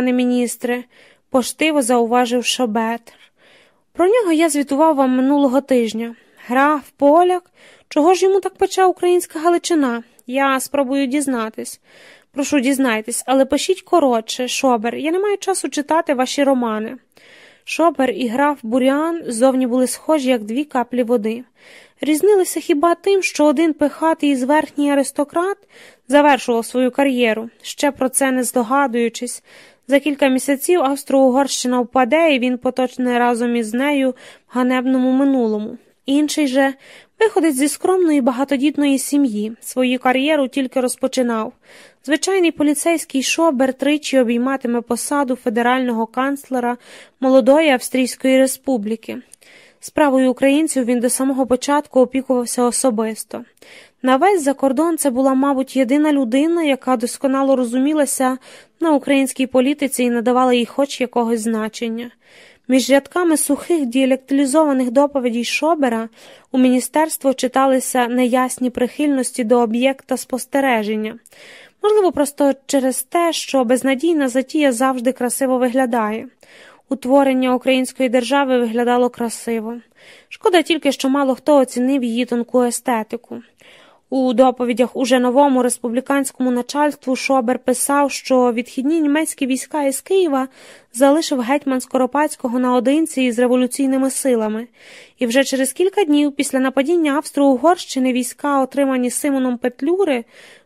пане міністре, поштиво зауважив Шобетр. Про нього я звітував вам минулого тижня. Граф, поляк, чого ж йому так пече українська Галичина? Я спробую дізнатись. Прошу дізнайтесь, але пишіть коротше, Шобер, я не маю часу читати ваші романи. Шобер і граф Бурян зовні були схожі, як дві каплі води. Різнилися хіба тим, що один пихатий із верхній аристократ завершував свою кар'єру, ще про це не здогадуючись. За кілька місяців Австро-Угорщина впаде, і він поточне разом із нею в ганебному минулому. Інший же виходить зі скромної багатодітної сім'ї, свою кар'єру тільки розпочинав. Звичайний поліцейський шобер тричі обійматиме посаду федерального канцлера молодої Австрійської республіки. Справою українців він до самого початку опікувався особисто. На весь закордон це була, мабуть, єдина людина, яка досконало розумілася на українській політиці і надавала їй хоч якогось значення. Між рядками сухих діалектилізованих доповідей Шобера у міністерство читалися неясні прихильності до об'єкта спостереження. Можливо, просто через те, що безнадійна затія завжди красиво виглядає. Утворення української держави виглядало красиво. Шкода тільки, що мало хто оцінив її тонку естетику. У доповідях уже новому республіканському начальству Шобер писав, що відхідні німецькі війська із Києва залишив гетьман Скоропадського наодинці із революційними силами, і вже через кілька днів після нападіння Австро-Угорщини війська, отримані Симоном Петлюри,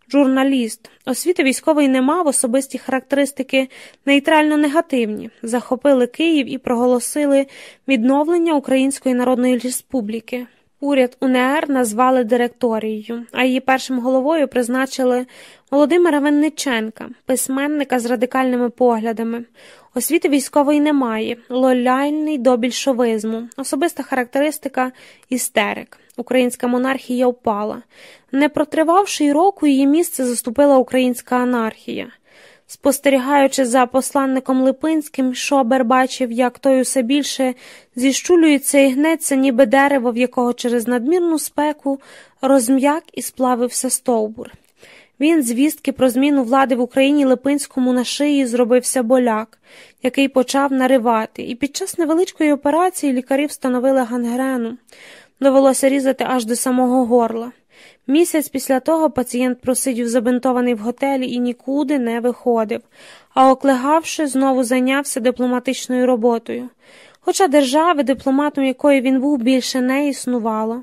журналіст, освіти військової не мав, особисті характеристики нейтрально негативні, захопили Київ і проголосили відновлення Української Народної Республіки. Уряд УНР назвали директорією, а її першим головою призначили Володимира Винниченка, письменника з радикальними поглядами. Освіти військової немає, лояльний до більшовизму, особиста характеристика істерик. Українська монархія впала. Не протривавши й року, її місце заступила українська анархія. Спостерігаючи за посланником Липинським, Шобер бачив, як той усе більше зіщулюється і гнеться, ніби дерево, в якого через надмірну спеку розм'як і сплавився стовбур. Він, звістки про зміну влади в Україні Липинському на шиї зробився боляк, який почав наривати, і під час невеличкої операції лікарі встановили гангрену. Довелося різати аж до самого горла. Місяць після того пацієнт просидів забинтований в готелі і нікуди не виходив, а оклегавши, знову зайнявся дипломатичною роботою. Хоча держави, дипломатом якої він був, більше не існувало.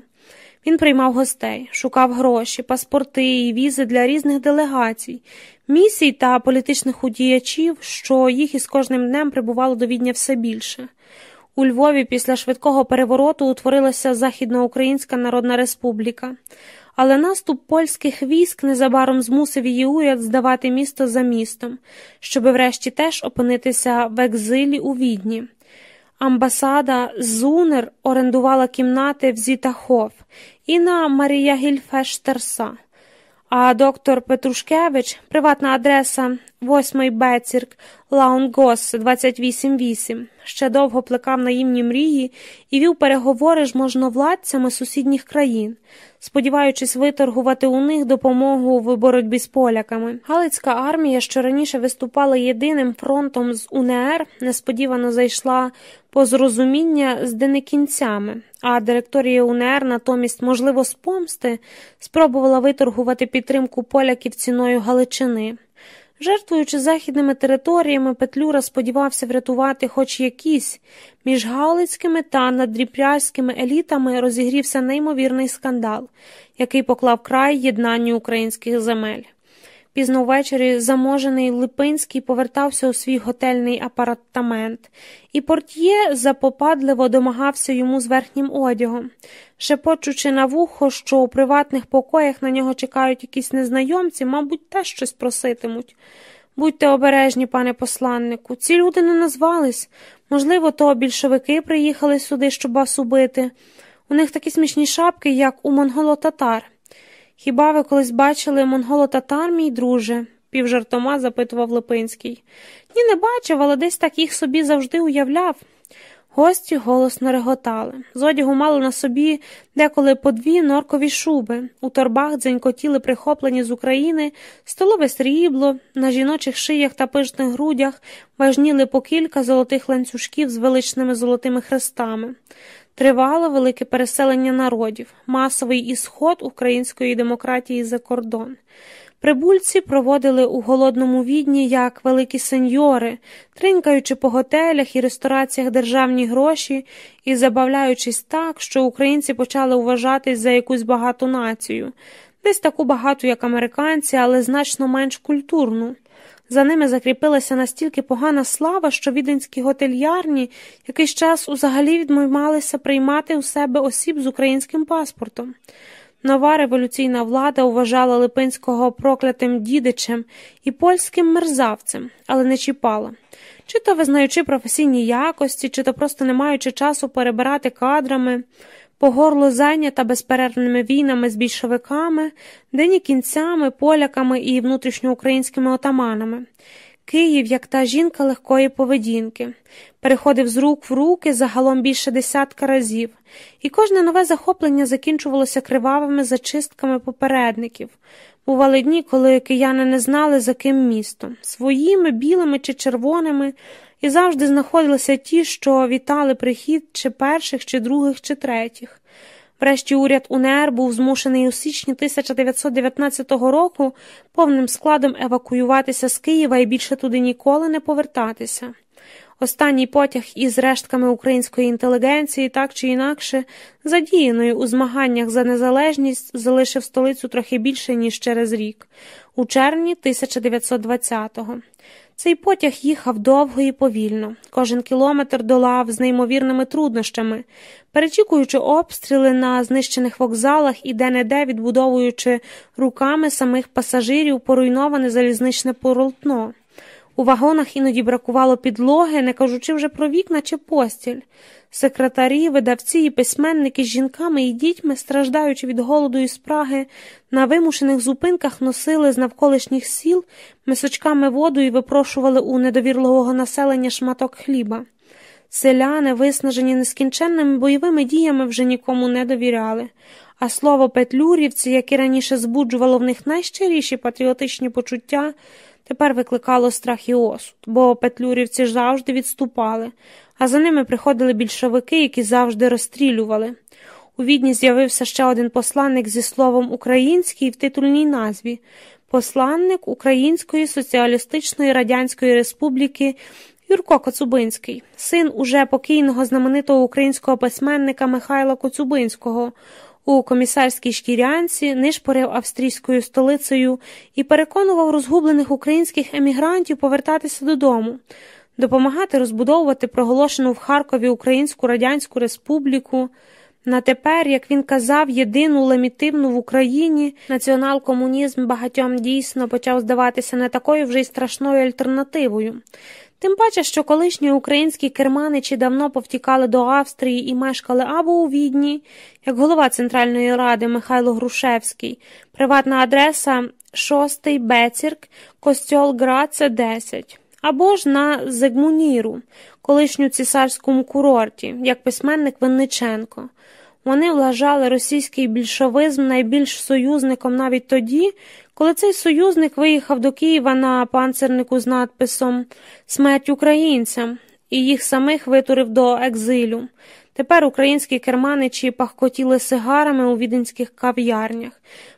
Він приймав гостей, шукав гроші, паспорти і візи для різних делегацій, місій та політичних удіячів, що їх із кожним днем прибувало до відня все більше. У Львові після швидкого перевороту утворилася Західноукраїнська Народна Республіка, але наступ польських військ незабаром змусив її уряд здавати місто за містом, щоби врешті теж опинитися в екзилі у відні. Амбасада Зунер орендувала кімнати в Зітахов і на Марія Гільфештерса. А доктор Петрушкевич, приватна адреса 8 Бецірк, Лаунгос 288, ще довго плекав наїмні мрії і вів переговори з можновладцями сусідніх країн, сподіваючись виторгувати у них допомогу в боротьбі з поляками. Галицька армія, що раніше виступала єдиним фронтом з УНР, несподівано зайшла по зрозуміння з деникінцями, а директорія УНР натомість, можливо, з помсти спробувала виторгувати підтримку поляків ціною Галичини. Жертвуючи західними територіями, Петлюра сподівався врятувати хоч якісь між галицькими та надріпрязькими елітами розігрівся неймовірний скандал, який поклав край єднанню українських земель. Пізно ввечері заможений Липинський повертався у свій готельний апаратамент, і портьє запопадливо домагався йому з верхнім одягом, шепочучи на вухо, що у приватних покоях на нього чекають якісь незнайомці, мабуть, теж щось проситимуть. Будьте обережні, пане посланнику, ці люди не назвались. Можливо, то більшовики приїхали сюди, щоб вас убити. У них такі смішні шапки, як у монголо-татар. Хіба ви колись бачили монголо-татар, мій друже? півжартома запитував Липинський. Ні, не бачив, але десь так їх собі завжди уявляв. Гості голосно реготали. З одягу мали на собі деколи по дві норкові шуби. У торбах дзенькотіли прихоплені з України, столове срібло, на жіночих шиях та пишних грудях важніли по кілька золотих ланцюжків з величними золотими хрестами. Тривало велике переселення народів, масовий ісход української демократії за кордон. Прибульці проводили у голодному відні як великі сеньори, тринкаючи по готелях і рестораціях державні гроші і забавляючись так, що українці почали вважатись за якусь багату націю, десь таку багату, як американці, але значно менш культурну. За ними закріпилася настільки погана слава, що віденські готельярні якийсь час узагалі відмовлялися приймати у себе осіб з українським паспортом. Нова революційна влада вважала Липинського проклятим дідичем і польським мерзавцем, але не чіпала. Чи то визнаючи професійні якості, чи то просто не маючи часу перебирати кадрами, по горло зайнята безперервними війнами з більшовиками, дені кінцями, поляками і внутрішньоукраїнськими отаманами. Київ, як та жінка легкої поведінки, переходив з рук в руки загалом більше десятка разів, і кожне нове захоплення закінчувалося кривавими зачистками попередників. Бували дні, коли кияни не знали, за ким місто, своїми білими чи червоними, і завжди знаходилися ті, що вітали прихід чи перших, чи других, чи третіх. Врешті уряд УНР був змушений у січні 1919 року повним складом евакуюватися з Києва і більше туди ніколи не повертатися. Останній потяг із рештками української інтелігенції, так чи інакше, задіяною у змаганнях за незалежність, залишив столицю трохи більше, ніж через рік, у червні 1920-го. Цей потяг їхав довго і повільно, кожен кілометр долав з неймовірними труднощами, перечікуючи обстріли на знищених вокзалах і де-не-де відбудовуючи руками самих пасажирів поруйноване залізничне полотно. У вагонах іноді бракувало підлоги, не кажучи вже про вікна чи постіль. Секретарі, видавці і письменники з жінками і дітьми, страждаючи від голоду і спраги, на вимушених зупинках носили з навколишніх сіл мисочками воду і випрошували у недовірливого населення шматок хліба. Селяни, виснажені нескінченними бойовими діями, вже нікому не довіряли, а слово петлюрівці, яке раніше збуджувало в них найщиріші патріотичні почуття, тепер викликало страх і осуд, бо петлюрівці завжди відступали, а за ними приходили більшовики, які завжди розстрілювали. У відні з'явився ще один посланник зі словом український в титульній назві посланник Української Соціалістичної Радянської Республіки Юрко Коцубинський, син уже покійного знаменитого українського письменника Михайла Коцюбинського. У комісарській шкірянці нишпорив австрійською столицею і переконував розгублених українських емігрантів повертатися додому, допомагати розбудовувати проголошену в Харкові Українську Радянську Республіку. На тепер, як він казав, єдину лемітивну в Україні націонал-комунізм багатьом дійсно почав здаватися не такою вже й страшною альтернативою. Тим паче, що колишні українські керманичі давно повтікали до Австрії і мешкали або у Відні, як голова Центральної ради Михайло Грушевський, приватна адреса 6 Бецірк, Костьол Граце 10, або ж на Зегмуніру, колишню цісарському курорті, як письменник Винниченко. Вони вважали російський більшовизм найбільш союзником навіть тоді, коли цей союзник виїхав до Києва на панцернику з надписом Смерть українцям і їх самих витурив до екзилю. Тепер українські керманичі пахкотіли сигарами у віденських кав'ярнях,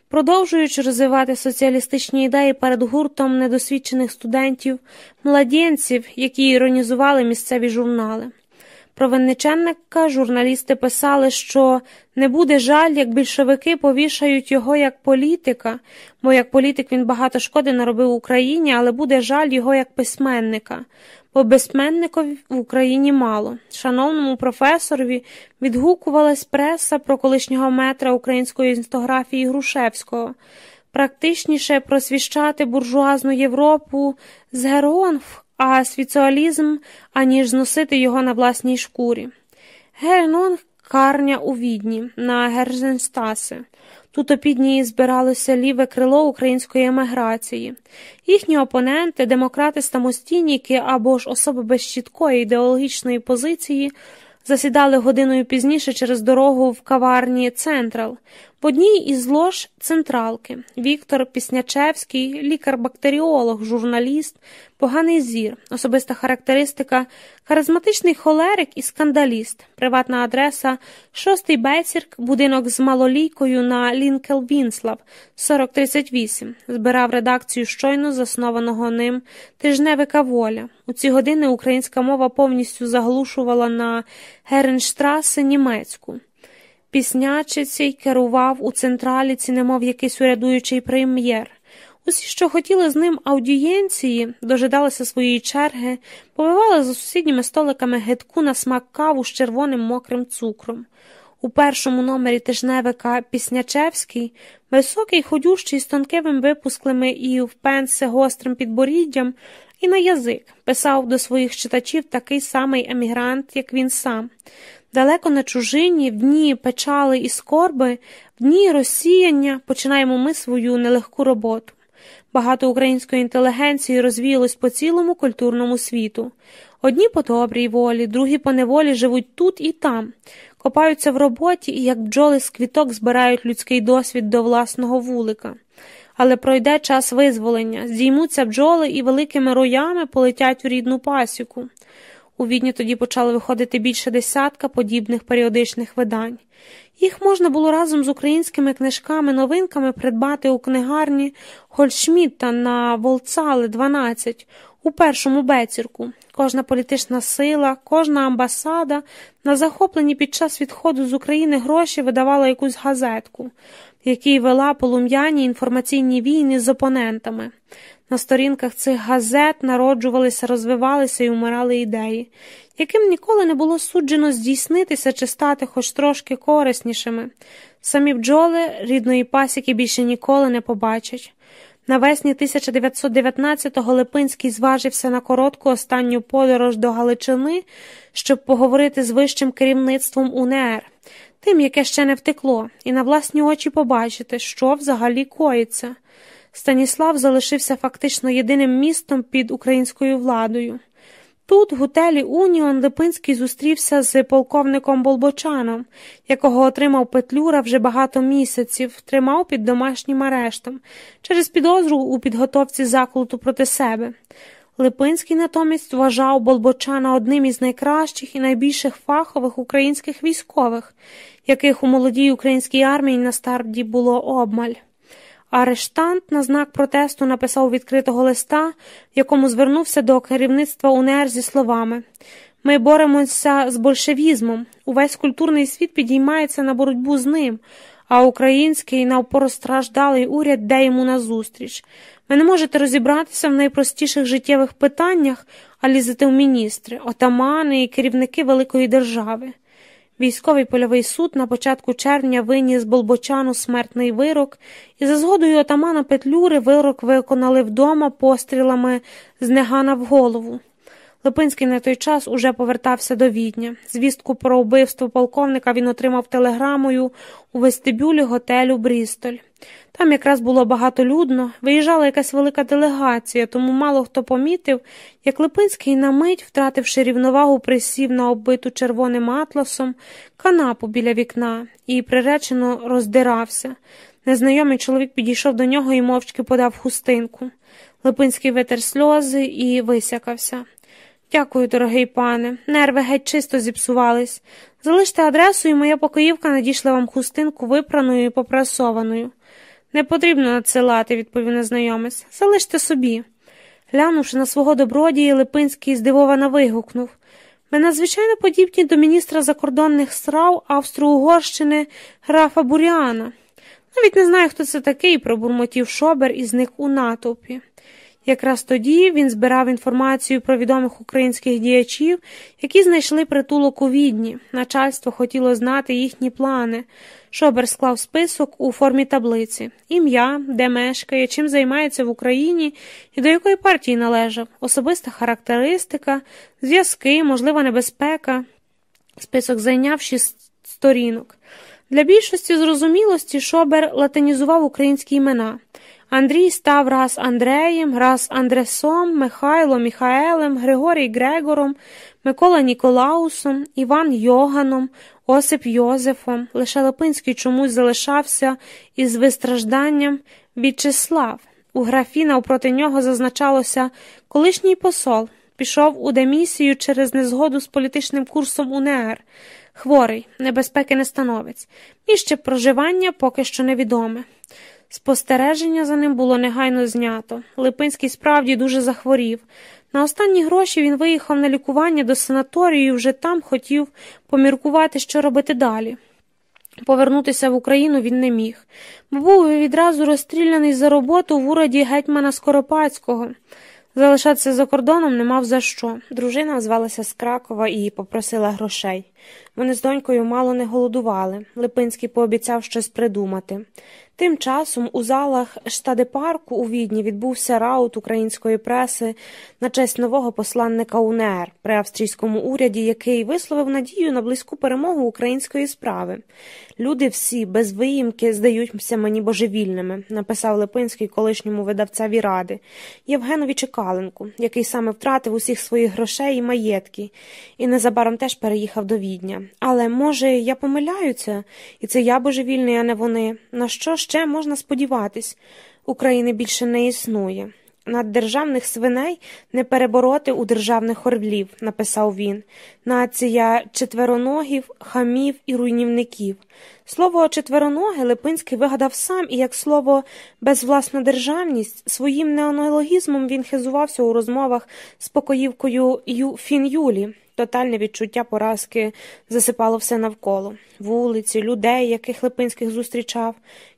продовжуючи розвивати соціалістичні ідеї перед гуртом недосвідчених студентів, младенців, які іронізували місцеві журнали. Про Винниченника журналісти писали, що не буде жаль, як більшовики повішають його як політика, бо як політик він багато шкоди наробив Україні, але буде жаль його як письменника, бо письменникові в Україні мало. Шановному професорові відгукувалась преса про колишнього метра української інстографії Грушевського. Практичніше просвіщати буржуазну Європу з Геронф а свіцуалізм, аніж зносити його на власній шкурі. Гернон карня у відні на Герзенстаси. Тут опідні збиралося ліве крило української еміграції. Їхні опоненти, демократи самостійніки або ж особи без чіткої ідеологічної позиції, засідали годиною пізніше через дорогу в каварні Централ, в одній із лож централки Віктор Піснячевський, лікар-бактеріолог, журналіст, поганий зір, особиста характеристика, харизматичний холерик і скандаліст, приватна адреса, шостий Бецірк, будинок з малолійкою на Лінкел Вінслав, 4038, збирав редакцію щойно заснованого ним тижневика Воля. У ці години українська мова повністю заглушувала на Геренштраси німецьку. Піснячицей керував у централіці, немов якийсь урядуючий прем'єр. Усі, що хотіли з ним аудієнції, дожидалися своєї черги, повивали за сусідніми столиками гидку на смак каву з червоним мокрим цукром. У першому номері тижневика Піснячевський, високий, ходющий з тонкими випусклими і в пенси гострим підборіддям, і на язик писав до своїх читачів такий самий емігрант, як він сам. Далеко на чужині, в дні печали і скорби, в дні розсіяння починаємо ми свою нелегку роботу. Багато української інтелігенції розвіялось по цілому культурному світу. Одні по добрій волі, другі по неволі живуть тут і там, копаються в роботі і, як бджоли з квіток, збирають людський досвід до власного вулика. Але пройде час визволення, здіймуться бджоли і великими роями полетять у рідну пасіку. У відні тоді почали виходити більше десятка подібних періодичних видань. Їх можна було разом з українськими книжками, новинками придбати у книгарні Гольшмітта на Волцале 12 у першому бецірку. Кожна політична сила, кожна амбасада на захоплені під час відходу з України гроші видавала якусь газетку, в якій вела полум'яні інформаційні війни з опонентами. На сторінках цих газет народжувалися, розвивалися і умирали ідеї, яким ніколи не було суджено здійснитися чи стати хоч трошки кориснішими. Самі бджоли рідної пасіки більше ніколи не побачать. Навесні 1919-го Липинський зважився на коротку останню подорож до Галичини, щоб поговорити з вищим керівництвом УНР, тим, яке ще не втекло, і на власні очі побачити, що взагалі коїться. Станіслав залишився фактично єдиним містом під українською владою. Тут, в готелі Уніон, Липинський зустрівся з полковником Болбочаном, якого отримав Петлюра вже багато місяців, тримав під домашнім арештом через підозру у підготовці заклуту проти себе. Липинський натомість вважав Болбочана одним із найкращих і найбільших фахових українських військових, яких у молодій українській армії на старті було обмаль. Арештант на знак протесту написав відкритого листа, в якому звернувся до керівництва УНР зі словами Ми боремося з большевізмом, увесь культурний світ підіймається на боротьбу з ним, а український навпоростраждалий уряд де йому назустріч. Ви не можете розібратися в найпростіших життєвих питаннях, а лізете в міністри, отамани і керівники великої держави. Військовий польовий суд на початку червня виніс Болбочану смертний вирок, і за згодою отамана Петлюри вирок виконали вдома пострілами з негана в голову. Липинський на той час уже повертався до відня. Звістку про вбивство полковника він отримав телеграмою у вестибюлі готелю Брістоль. Там якраз було багатолюдно, виїжджала якась велика делегація, тому мало хто помітив, як Липинський на мить, втративши рівновагу, присів на оббиту червоним атласом канапу біля вікна і приречено роздирався. Незнайомий чоловік підійшов до нього і мовчки подав хустинку. Липинський витер сльози і висякався. Дякую, дорогий пане, нерви геть чисто зіпсувались. Залиште адресу, і моя покоївка надійшла вам хустинку випраною і попрасованою. Не потрібно надсилати, відповів незнайомець. Залиште собі. Глянувши на свого добродія, Липинський здивовано вигукнув ми надзвичайно подібні до міністра закордонних справ Австро-Угорщини графа Буріана. Навіть не знаю, хто це такий, пробурмотів шобер і зник у натовпі. Якраз тоді він збирав інформацію про відомих українських діячів, які знайшли притулок у відні. Начальство хотіло знати їхні плани. Шобер склав список у формі таблиці ім'я, де мешкає, чим займається в Україні і до якої партії належав, особиста характеристика, зв'язки, можлива небезпека. Список зайняв шість сторінок. Для більшості зрозумілості Шобер латинізував українські імена. Андрій став раз Андреєм, раз Андресом, Михайло Міхаелем, Григорій Грегором, Микола Ніколаусом, Іван Йоганом, Осип Йозефом. Лише Липинський чомусь залишався із вистражданням В'ячеслав. У графі навпроти нього зазначалося колишній посол. Пішов у демісію через незгоду з політичним курсом УНР. Хворий, небезпеки не становець. Ще проживання поки що невідоме. Спостереження за ним було негайно знято. Липинський справді дуже захворів. На останні гроші він виїхав на лікування до санаторію і вже там хотів поміркувати, що робити далі. Повернутися в Україну він не міг, був відразу розстріляний за роботу в ураді гетьмана Скоропадського. Залишатися за кордоном не мав за що. Дружина звалася з Кракова і попросила грошей. Вони з донькою мало не голодували. Липинський пообіцяв щось придумати. Тим часом у залах штадепарку у відні відбувся раут української преси на честь нового посланника УНР при австрійському уряді, який висловив надію на близьку перемогу української справи. Люди всі без виїмки здаються мені божевільними, написав Липинський колишньому видавцеві ради Євгенові Чекаленку, який саме втратив усіх своїх грошей і маєтки, і незабаром теж переїхав до відня. Але, може, я помиляюся, і це я божевільний, а не вони. На що ще можна сподіватись? України більше не існує. Наддержавних свиней не перебороти у державних орлів, написав він, нація четвероногів, хамів і руйнівників. Слово четвероноги Липинський вигадав сам, і як слово безвласна державність своїм неонологізмом він хизувався у розмовах з покоївкою Ю Фін Юлі. Тотальне відчуття поразки засипало все навколо вулиці, людей, яких Липинських зустрічав,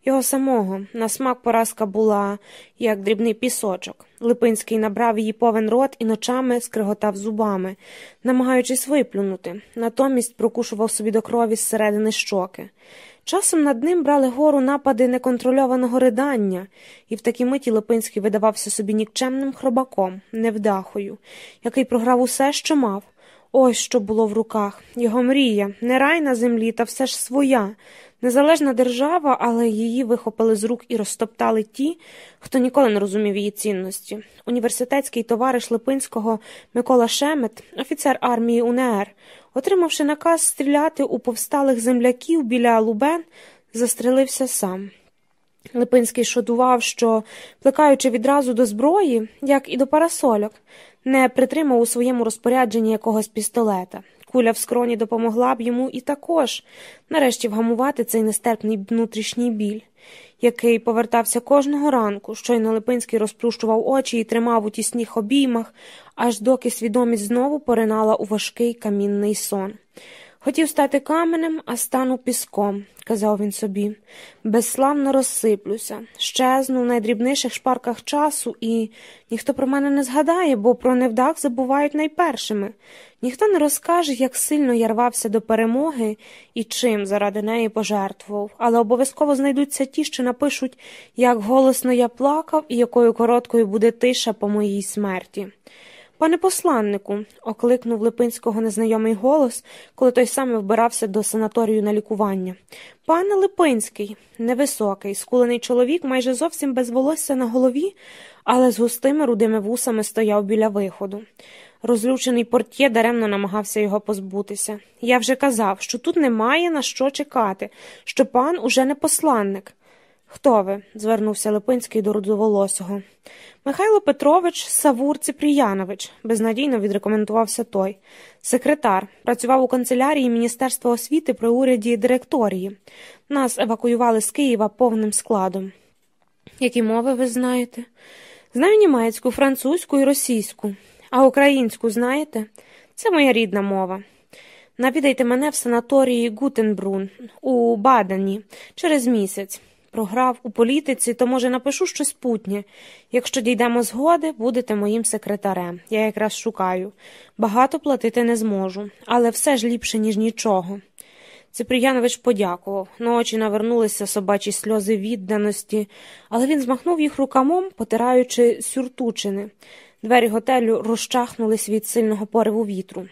його самого. На смак поразка була, як дрібний пісочок. Липинський набрав її повен рот і ночами скриготав зубами, намагаючись виплюнути, натомість прокушував собі до крові зсередини щоки. Часом над ним брали гору напади неконтрольованого ридання, і в такій миті Липинський видавався собі нікчемним хробаком, невдахою, який програв усе, що мав. Ось що було в руках його мрія, не рай на землі, та все ж своя, незалежна держава, але її вихопили з рук і розтоптали ті, хто ніколи не розумів її цінності. Університетський товариш Липинського Микола Шемет, офіцер армії УНР, отримавши наказ стріляти у повсталих земляків біля Лубен, застрелився сам. Липинський шодував, що, плекаючи відразу до зброї, як і до парасольок, не притримав у своєму розпорядженні якогось пістолета. Куля в скроні допомогла б йому і також нарешті вгамувати цей нестерпний внутрішній біль, який повертався кожного ранку, щойно Липинський розплющував очі і тримав у тісніх обіймах, аж доки свідомість знову поринала у важкий камінний сон. Хотів стати каменем, а стану піском, казав він собі, безславно розсиплюся, щезну в найдрібніших шпарках часу, і ніхто про мене не згадає, бо про невдах забувають найпершими. Ніхто не розкаже, як сильно я рвався до перемоги і чим заради неї пожертвував, але обов'язково знайдуться ті, що напишуть, як голосно я плакав і якою короткою буде тиша по моїй смерті. Пане посланнику, окликнув Липинського незнайомий голос, коли той саме вбирався до санаторію на лікування. Пане Липинський, невисокий, скулений чоловік, майже зовсім без волосся на голові, але з густими рудими вусами стояв біля виходу. Розлючений портє даремно намагався його позбутися. Я вже казав, що тут немає на що чекати, що пан уже не посланник. Хто ви? звернувся Липинський до рудоволосого. Михайло Петрович Савур Ципріянович, безнадійно відрекомендувався той. Секретар, працював у канцелярії Міністерства освіти при уряді директорії. Нас евакуювали з Києва повним складом. Які мови ви знаєте? Знаю німецьку, французьку і російську. А українську знаєте? Це моя рідна мова. Навідайте мене в санаторії Гутенбрун у Бадені через місяць програв у політиці, то, може, напишу щось путнє. Якщо дійдемо згоди, будете моїм секретарем. Я якраз шукаю. Багато платити не зможу, але все ж ліпше, ніж нічого. Ципріянович подякував. На очі навернулися собачі сльози відданості, але він змахнув їх рукамом, потираючи сюртучини. Двері готелю розчахнулись від сильного пориву вітру,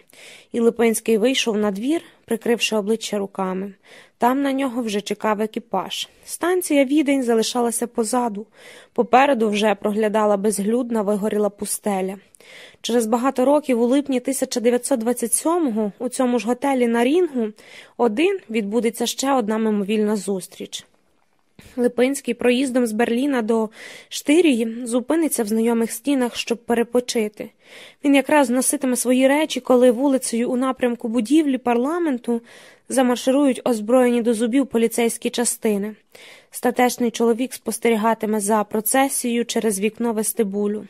і Липинський вийшов на двір, прикривши обличчя руками. Там на нього вже чекав екіпаж. Станція відень залишалася позаду, попереду вже проглядала безглюдна вигоріла пустеля. Через багато років, у липні 1927-го, у цьому ж готелі на Рінгу, один відбудеться ще одна мимовільна зустріч. Липинський проїздом з Берліна до Штирії зупиниться в знайомих стінах, щоб перепочити. Він якраз носитиме свої речі, коли вулицею у напрямку будівлі парламенту замарширують озброєні до зубів поліцейські частини. Статечний чоловік спостерігатиме за процесією через вікно вестибулю.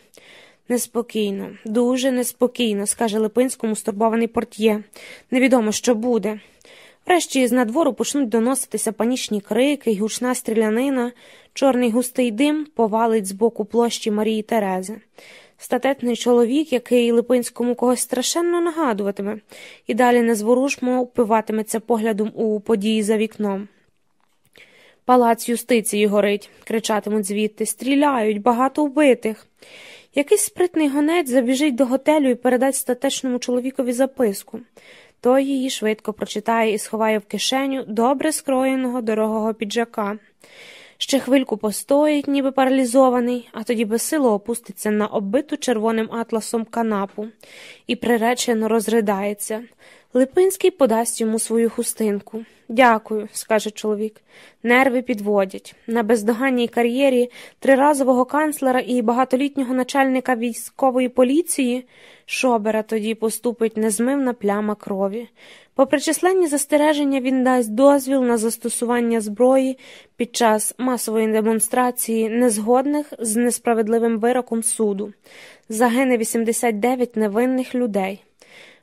Неспокійно, дуже неспокійно, скаже Липинському стурбований портьє. Невідомо, що буде. Врешті з надвору почнуть доноситися панічні крики гучна стрілянина, чорний густий дим повалить з боку площі Марії Терези. Статетний чоловік, який Липинському когось страшенно нагадуватиме, і далі незворушно впиватиметься поглядом у події за вікном. Палац юстиції горить, кричатимуть звідти, стріляють, багато вбитих. Якийсь спритний гонець забіжить до готелю і передасть статечному чоловікові записку. Той її швидко прочитає і сховає в кишеню добре скроєного дорогого піджака. Ще хвильку постоїть, ніби паралізований, а тоді безсило опуститься на оббиту червоним атласом канапу і приречено розридається. Липинський подасть йому свою хустинку. Дякую, скаже чоловік. Нерви підводять. На бездоганній кар'єрі триразового канцлера і багатолітнього начальника військової поліції шобера тоді поступить незмивна пляма крові. Попри численні застереження, він дасть дозвіл на застосування зброї під час масової демонстрації, незгодних з несправедливим вироком суду. Загине 89 невинних людей.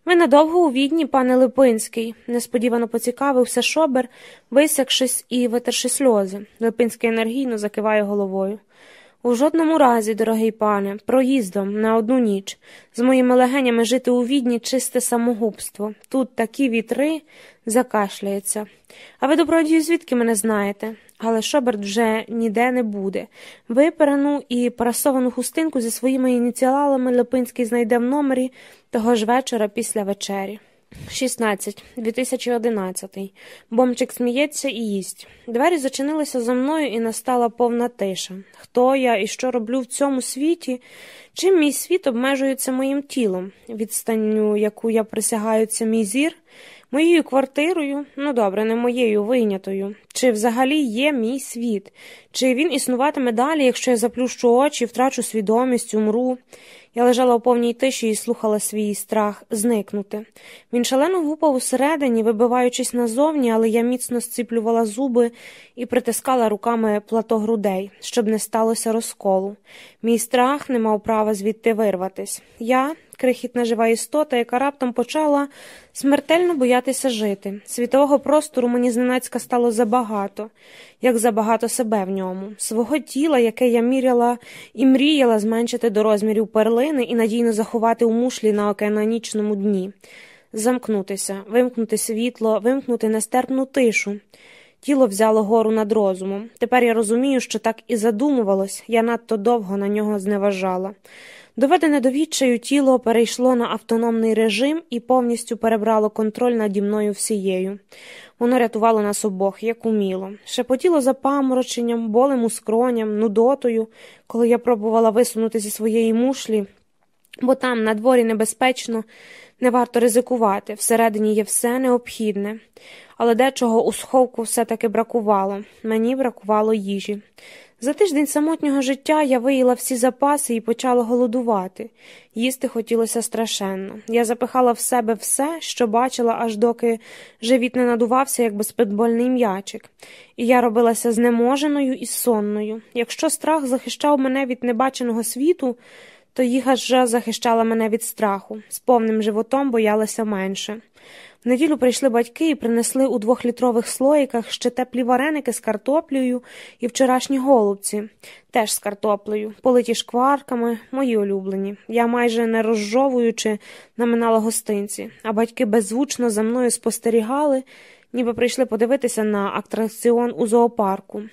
Ви надовго у відні, пане Липинський, несподівано поцікавився шобер, висякшись і витерши сльози. Липинський енергійно закиває головою. У жодному разі, дорогий пане, проїздом на одну ніч. З моїми легенями жити у відні чисте самогубство. Тут такі вітри закашляється. А ви, добродію, звідки мене знаєте? Але Шоберт вже ніде не буде. Виперену і парасовану хустинку зі своїми ініціалами Липинський знайде в номері того ж вечора після вечері. 16. 2011. Бомчик сміється і їсть. Двері зачинилися за мною, і настала повна тиша. Хто я і що роблю в цьому світі? Чим мій світ обмежується моїм тілом? Відстанню, яку я присягаюся мій зір? Моєю квартирою, ну добре, не моєю вийнятою. Чи взагалі є мій світ? Чи він існуватиме далі, якщо я заплющу очі, втрачу свідомість, умру? Я лежала у повній тиші і слухала свій страх зникнути. Він шалено гупав усередині, вибиваючись назовні, але я міцно сціплювала зуби і притискала руками плато грудей, щоб не сталося розколу. Мій страх не мав права звідти вирватись. Я, крихітна жива істота, яка раптом почала смертельно боятися жити. Світового простору мені зненацька стало забагато, як забагато себе в ньому, свого тіла, яке я міряла і мріяла зменшити до розмірів перлини і надійно заховати у мушлі на океанічному дні, замкнутися, вимкнути світло, вимкнути нестерпну тишу. Тіло взяло гору над розумом. Тепер я розумію, що так і задумувалось, я надто довго на нього зневажала. Доведене до відчаю тіло перейшло на автономний режим і повністю перебрало контроль наді мною всією. Воно рятувало нас обох, як уміло, шепотіло запамороченням, болем у скроням, нудотою, коли я пробувала висунути зі своєї мушлі, бо там, на дворі, небезпечно, не варто ризикувати, всередині є все необхідне, але дечого у сховку все таки бракувало, мені бракувало їжі. За тиждень самотнього життя я виїла всі запаси і почала голодувати. Їсти хотілося страшенно. Я запихала в себе все, що бачила, аж доки живіт не надувався, як безпідбольний м'ячик, і я робилася знеможеною і сонною. Якщо страх захищав мене від небаченого світу, то їжа захищала мене від страху, з повним животом боялася менше. Неділю прийшли батьки і принесли у двохлітрових слоїках ще теплі вареники з картоплею і вчорашні голубці, теж з картоплею, политі шкварками, мої улюблені. Я майже не розжовуючи наминала гостинці, а батьки беззвучно за мною спостерігали, ніби прийшли подивитися на атракціон у зоопарку.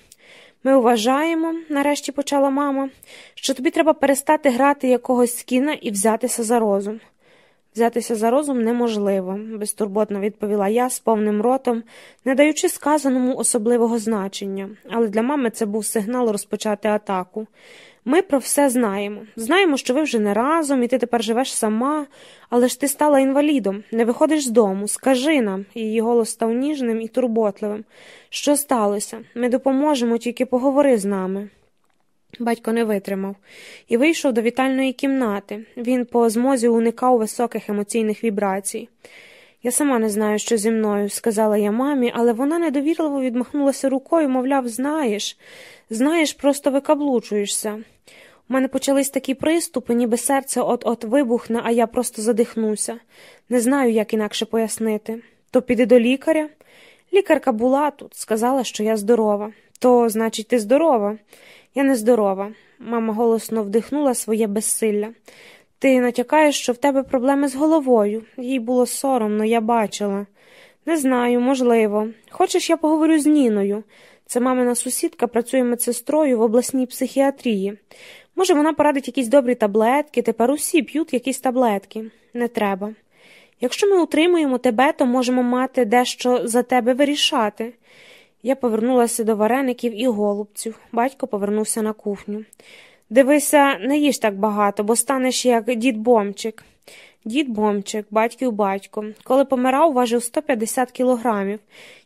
Ми вважаємо, нарешті почала мама, що тобі треба перестати грати якогось скіна і взятися за розум. Взятися за розум неможливо, безтурботно відповіла я з повним ротом, не даючи сказаному особливого значення, але для мами це був сигнал розпочати атаку. Ми про все знаємо. Знаємо, що ви вже не разом, і ти тепер живеш сама, але ж ти стала інвалідом, не виходиш з дому. Скажи нам, її голос став ніжним і турботливим. Що сталося? Ми допоможемо, тільки поговори з нами. Батько не витримав і вийшов до вітальної кімнати. Він по змозі уникав високих емоційних вібрацій. Я сама не знаю, що зі мною, сказала я мамі, але вона недовірливо відмахнулася рукою, мовляв, знаєш, знаєш, просто викаблучуєшся. У мене почались такі приступи, ніби серце от-от вибухне, а я просто задихнуся. Не знаю, як інакше пояснити. То піди до лікаря. Лікарка була тут, сказала, що я здорова. То, значить, ти здорова? Я не здорова. Мама голосно вдихнула своє безсилля. Ти натякаєш, що в тебе проблеми з головою. Їй було соромно, я бачила. Не знаю, можливо. Хочеш, я поговорю з Ніною. Це мамина сусідка працює медсестрою в обласній психіатрії. Може, вона порадить якісь добрі таблетки, тепер усі п'ють якісь таблетки. Не треба. Якщо ми утримуємо тебе, то можемо мати дещо за тебе вирішати. Я повернулася до вареників і голубців. Батько повернувся на кухню. Дивися, не їж так багато, бо станеш як дід Бомчик. Дід Бомчик, батьків батько, коли помирав, важив 150 кілограмів.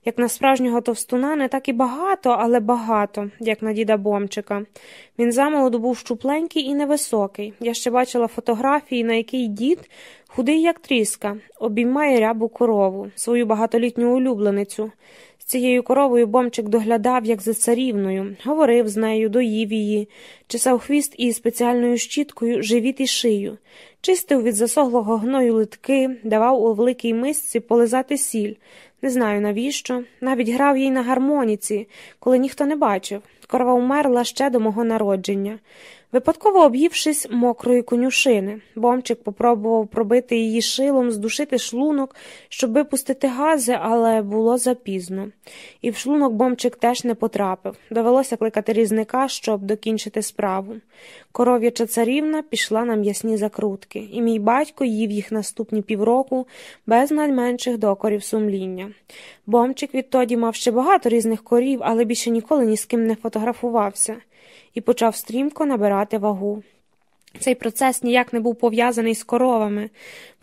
Як на справжнього товстуна, не так і багато, але багато, як на діда Бомчика. Він замолоду був щупленький і невисокий. Я ще бачила фотографії, на якій дід, худий, як тріска, обіймає рябу корову, свою багатолітню улюбленицю. З цією коровою бомчик доглядав, як за царівною, говорив з нею, доїв її, чесав хвіст і спеціальною щіткою живіт і шию, чистив від засоглого гною литки, давав у великій мисці полизати сіль. Не знаю навіщо. Навіть грав їй на гармоніці, коли ніхто не бачив. Корова умерла ще до мого народження. Випадково об'ївшись мокрої конюшини, бомчик попробував пробити її шилом, здушити шлунок, щоб випустити гази, але було запізно. І в шлунок бомчик теж не потрапив. Довелося кликати різника, щоб докінчити справу. Коров'яча царівна пішла на м'ясні закрутки, і мій батько їв їх наступні півроку без найменших докорів сумління. Бомчик відтоді мав ще багато різних корів, але більше ніколи ні з ким не фотографувався і почав стрімко набирати вагу. Цей процес ніяк не був пов'язаний з коровами,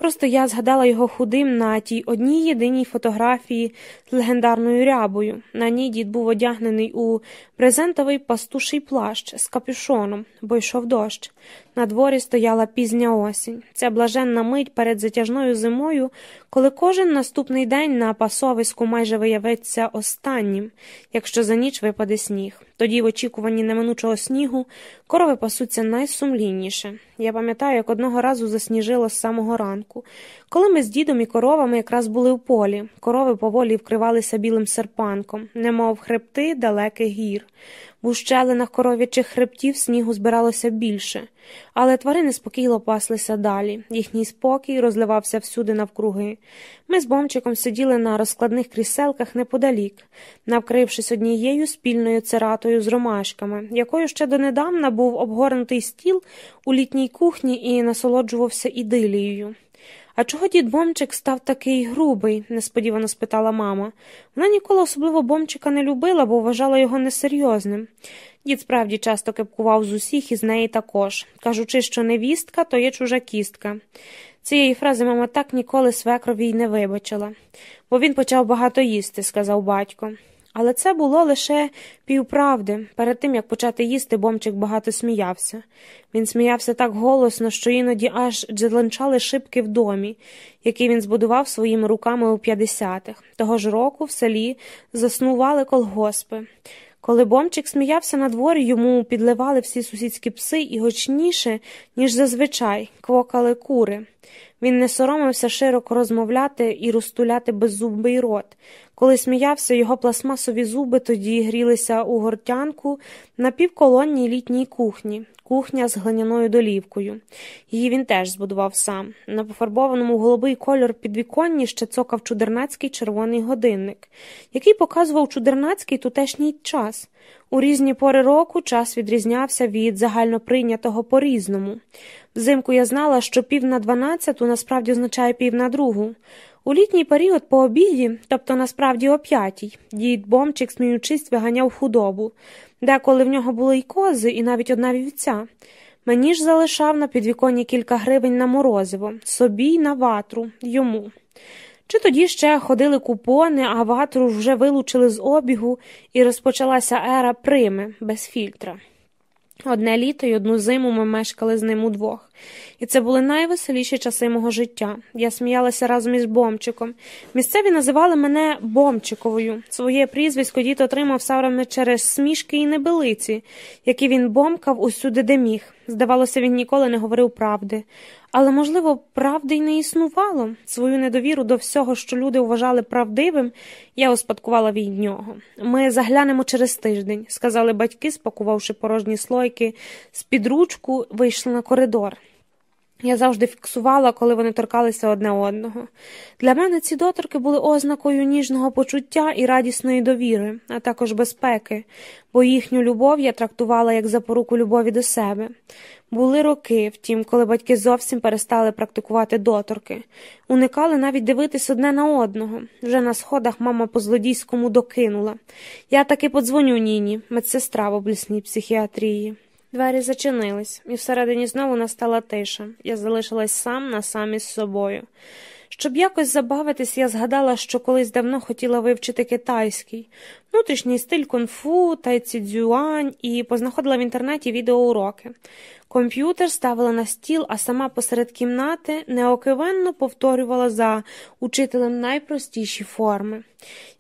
просто я згадала його худим на тій одній єдиній фотографії з легендарною рябою. На ній дід був одягнений у брезентовий пастуший плащ з капюшоном, бо йшов дощ. На дворі стояла пізня осінь. Ця блаженна мить перед затяжною зимою, коли кожен наступний день на пасовиську майже виявиться останнім, якщо за ніч випаде сніг. Тоді, в очікуванні неминучого снігу, корови пасуться найсумлінніше. Я пам'ятаю, як одного разу засніжило з самого ранку. Коли ми з дідом і коровами якраз були в полі, корови поволі вкривалися білим серпанком, немов хребти далеких гір. В ущелинах коров'ячих хребтів снігу збиралося більше, але тварини спокійно паслися далі. Їхній спокій розливався всюди навкруги. Ми з бомчиком сиділи на розкладних кріселках неподалік, навкрившись однією спільною цератою з ромашками, якою ще донедавна був обгорнутий стіл у літній кухні і насолоджувався ідилією. А чого дід Бомчик став такий грубий? несподівано спитала мама. Вона ніколи особливо Бомчика не любила, бо вважала його несерйозним. Дід справді часто кепкував з усіх і з неї також, кажучи, що невістка, то є чужа кістка. Цієї фрази мама так ніколи свекрові й не вибачила, бо він почав багато їсти, сказав батько. Але це було лише півправди. Перед тим як почати їсти, бомчик багато сміявся. Він сміявся так голосно, що іноді аж джеленчали шибки в домі, який він збудував своїми руками у 50-х. Того ж року в селі заснували колгоспи. Коли бомчик сміявся на дворі, йому підливали всі сусідські пси і гучніше, ніж зазвичай, квокали кури. Він не соромився широко розмовляти і розтуляти беззубий рот. Коли сміявся, його пластмасові зуби тоді грілися у гортянку на півколонній літній кухні, кухня з глиняною долівкою. Її він теж збудував сам. На пофарбованому голубий кольор підвіконні ще цокав чудернацький червоний годинник, який показував чудернацький тутешній час. У різні пори року час відрізнявся від загальноприйнятого по різному. Взимку я знала, що пів на дванадцяту насправді означає пів на другу. У літній період по обіді, тобто насправді о п'ятій, дід бомчик, сміючись, виганяв худобу, деколи в нього були й кози, і навіть одна вівця. Мені ж залишав на підвіконні кілька гривень на морозиво, собі й на ватру, йому. Чи тоді ще ходили купони, а ватру вже вилучили з обігу, і розпочалася ера прими без фільтра. Одне літо й одну зиму ми мешкали з ним удвох, і це були найвеселіші часи мого життя. Я сміялася разом із Бомчиком. Місцеві називали мене Бомчиковою. Своє прізвисько дід отримав саме через смішки і небелиці, які він бомкав усюди, де міг. Здавалося, він ніколи не говорив правди. Але, можливо, правди й не існувало. Свою недовіру до всього, що люди вважали правдивим, я успадкувала від нього. Ми заглянемо через тиждень, сказали батьки, спакувавши порожні слойки з під ручку, вийшли на коридор. Я завжди фіксувала, коли вони торкалися одне одного. Для мене ці доторки були ознакою ніжного почуття і радісної довіри, а також безпеки, бо їхню любов я трактувала як запоруку любові до себе. Були роки, втім, коли батьки зовсім перестали практикувати доторки, уникали навіть дивитись одне на одного. Вже на сходах мама по злодійському докинула. Я таки подзвоню Ніні, медсестра в облісній психіатрії. Двері зачинились, і всередині знову настала тиша. Я залишилась сам на самі з собою. Щоб якось забавитись, я згадала, що колись давно хотіла вивчити китайський, внутрішній стиль кунг-фу, тайцідзюань і познаходила в інтернеті відеоуроки. Комп'ютер ставила на стіл, а сама посеред кімнати неокивенно повторювала за учителем найпростіші форми.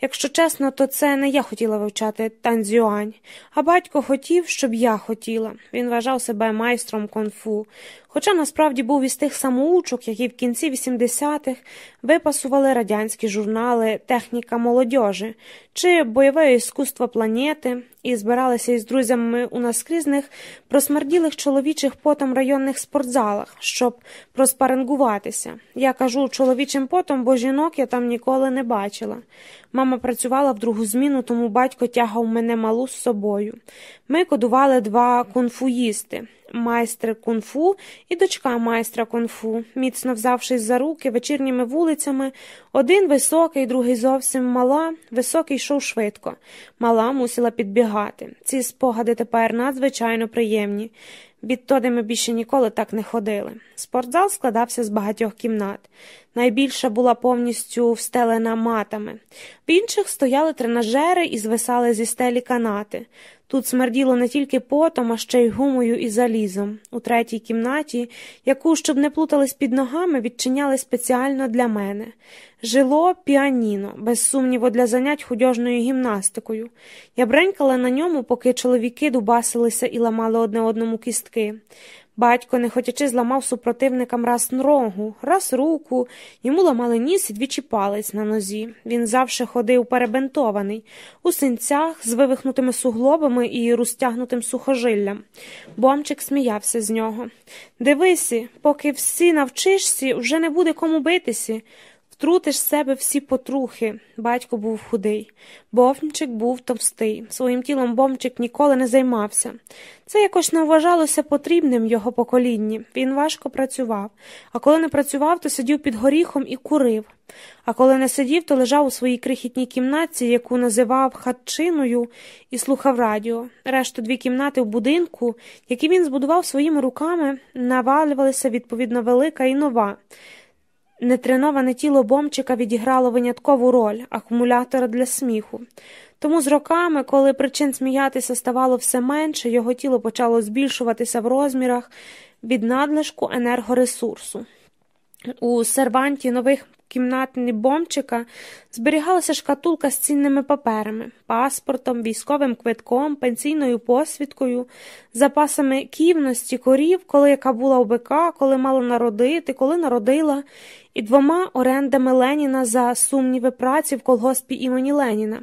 Якщо чесно, то це не я хотіла вивчати танзюань, а батько хотів, щоб я хотіла. Він вважав себе майстром конфу, хоча насправді був із тих самоучок, які в кінці 80-х випасували радянські журнали Техніка молодежі чи бойове іскусство планети і збиралися із друзями у наскрізних просмерділих чоловічих потом районних спортзалах, щоб проспарингуватися. Я кажу чоловічим потом, бо жінок я там ніколи не бачила. Мама працювала в другу зміну, тому батько тягав мене малу з собою. Ми кодували два кунфуїсти майстер кунг-фу і дочка майстра кунг-фу, міцно взявшись за руки вечірніми вулицями, один високий, другий зовсім мала, високий йшов швидко, мала мусила підбігати. Ці спогади тепер надзвичайно приємні. Відтоді ми більше ніколи так не ходили. Спортзал складався з багатьох кімнат. Найбільша була повністю встелена матами. В інших стояли тренажери і звисали зі стелі канати. Тут смерділо не тільки потом, а ще й гумою і залізом. У третій кімнаті, яку, щоб не плутались під ногами, відчиняли спеціально для мене. Жило піаніно, без сумніву, для занять художньою гімнастикою. Я бренькала на ньому, поки чоловіки дубасилися і ламали одне одному кістки. Батько, не хотячи, зламав супротивникам раз ногу, раз руку, йому ламали ніс і двічі палець на нозі. Він завше ходив перебентований, у синцях з вивихнутими суглобами і розтягнутим сухожиллям. Бомчик сміявся з нього. Дивися, поки всі навчишся, вже не буде кому битися. Втрутиш з себе всі потрухи. Батько був худий, Бомчик був товстий. Своїм тілом Бомчик ніколи не займався. Це якось не вважалося потрібним його поколінні. Він важко працював, а коли не працював, то сидів під горіхом і курив. А коли не сидів, то лежав у своїй крихітній кімнатці, яку називав хатчиною, і слухав радіо. Решту дві кімнати в будинку, які він збудував своїми руками, навалювалися відповідно велика і нова. Нетреноване тіло бомчика відіграло виняткову роль акумулятора для сміху. Тому з роками, коли причин сміятися ставало все менше, його тіло почало збільшуватися в розмірах від надлишку енергоресурсу. У серванті нових кімнатні бомчика зберігалася шкатулка з цінними паперами, паспортом, військовим квитком, пенсійною посвідкою, запасами ківності, корів, коли яка була у бика, коли мала народити, коли народила, і двома орендами Леніна за сумніви праці в колгоспі імені Леніна.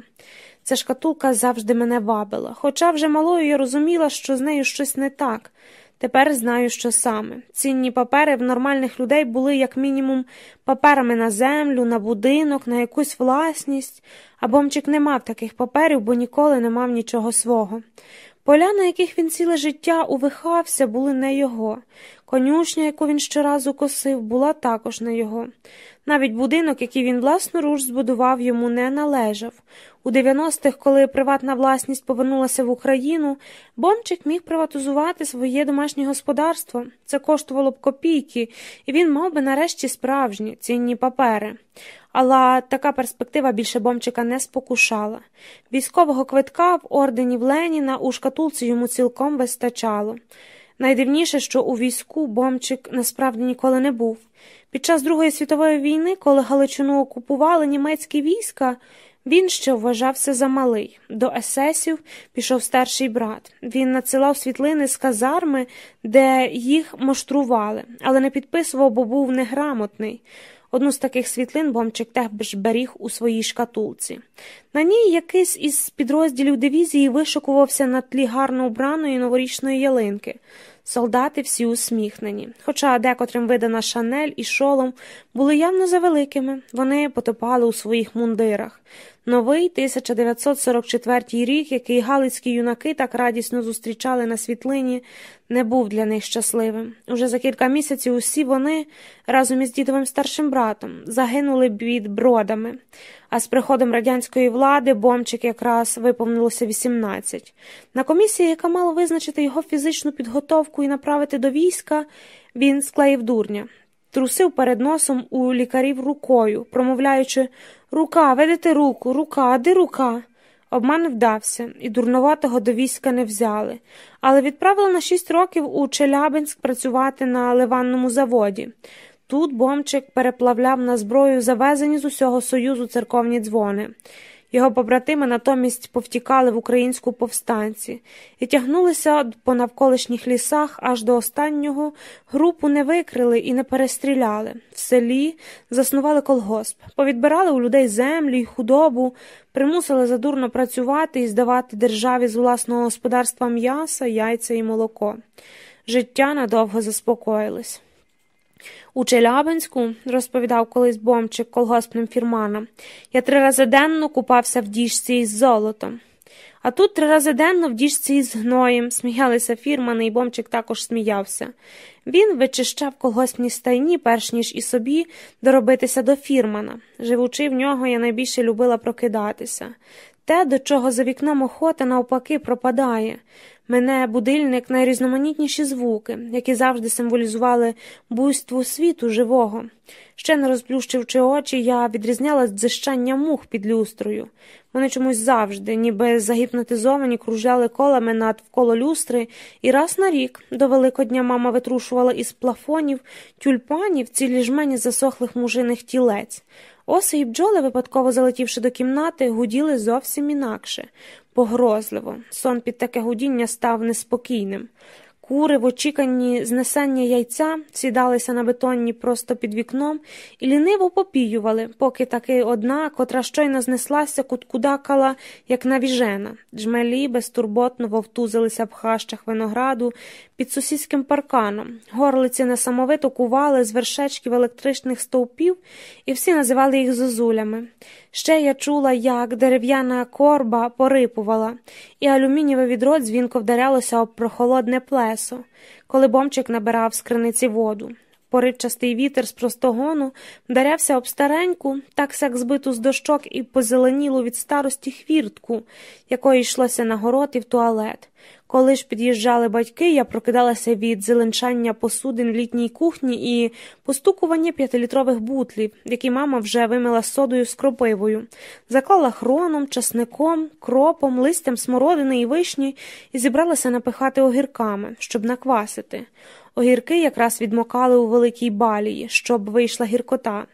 Ця шкатулка завжди мене вабила, хоча вже малою я розуміла, що з нею щось не так. Тепер знаю, що саме. Цінні папери в нормальних людей були, як мінімум, паперами на землю, на будинок, на якусь власність, а бомчик не мав таких паперів, бо ніколи не мав нічого свого. Поля, на яких він ціле життя увихався, були не його. Конюшня, яку він щоразу косив, була також не його. Навіть будинок, який він власноруч збудував, йому не належав. У 90-х, коли приватна власність повернулася в Україну, Бомчик міг приватизувати своє домашнє господарство. Це коштувало б копійки, і він мав би нарешті справжні цінні папери. Але така перспектива більше Бомчика не спокушала. Військового квитка в ордені в Леніна у шкатулці йому цілком вистачало. Найдивніше, що у війську Бомчик насправді ніколи не був. Під час Другої світової війни, коли Галичину окупували німецькі війська, він ще вважався за малий. До есесів пішов старший брат. Він надсилав світлини з казарми, де їх моштрували, але не підписував, бо був неграмотний. Одну з таких світлин Бомчик теж беріг у своїй шкатулці. На ній якийсь із підрозділів дивізії вишукувався на тлі гарно убраної новорічної ялинки. Солдати всі усміхнені, хоча декотрим видана шанель і шолом були явно завеликими, вони потопали у своїх мундирах. Новий 1944 рік, який галицькі юнаки так радісно зустрічали на світлині, не був для них щасливим. Уже за кілька місяців усі вони разом із дідовим старшим братом загинули під бродами. А з приходом радянської влади бомчик якраз виповнилося 18. На комісії, яка мала визначити його фізичну підготовку і направити до війська, він склеїв дурня, трусив перед носом у лікарів рукою, промовляючи Рука, ведете руку, рука, де рука? Обман вдався, і дурноватого до війська не взяли, але відправили на шість років у Челябинськ працювати на ливанному заводі. Тут бомчик переплавляв на зброю завезені з усього союзу церковні дзвони. Його побратими натомість повтікали в українську повстанці і тягнулися по навколишніх лісах аж до останнього групу не викрили і не перестріляли. В селі заснували колгосп, повідбирали у людей землю й худобу, примусили задурно працювати і здавати державі з власного господарства м'яса, яйця і молоко. Життя надовго заспокоїлось. У Челябинську, розповідав колись бомчик колгоспним фірманам, я три рази денно купався в діжці із золотом. А тут три рази денно в діжці із гноєм, сміялися фірмани, і бомчик також сміявся. Він вичищав колгоспні стайні, перш ніж і собі доробитися до фірмана. Живучи в нього, я найбільше любила прокидатися. Те, до чого за вікном охота навпаки пропадає. Мене будильник найрізноманітніші звуки, які завжди символізували буйство світу живого. Ще не розплющивши очі, я відрізняла дзищання мух під люстрою. Вони чомусь завжди, ніби загіпнотизовані, кружляли колами над вколо люстри, і раз на рік до Великодня мама витрушувала із плафонів, тюльпанів цілі жмені засохлих мужиних тілець. Оси і бджоли, випадково залетівши до кімнати, гуділи зовсім інакше, погрозливо. Сон під таке гудіння став неспокійним. Кури в очіканні знесення яйця сідалися на бетонні просто під вікном і ліниво попіювали, поки таки одна, котра щойно знеслася, куткудакала, як навіжена. Джмелі безтурботно вовтузилися в хащах винограду під сусідським парканом. Горлиці несамовито кували з вершечків електричних стовпів, і всі називали їх зозулями. Ще я чула, як дерев'яна корба порипувала, і алюмінієве відро дзвінко вдарялося об прохолодне плесо, коли бомчик набирав з криниці воду. Поривчастий вітер з простогону вдарявся об стареньку, так сяк збиту з дощок і позеленілу від старості хвіртку, якої йшлося на город і в туалет. Коли ж під'їжджали батьки, я прокидалася від зеленчання посудин в літній кухні і постукування п'ятилітрових бутлів, які мама вже вимила содою з кропивою, заклала хроном, часником, кропом, листям смородини і вишні і зібралася напихати огірками, щоб наквасити. Огірки якраз відмокали у великій балії, щоб вийшла гіркота.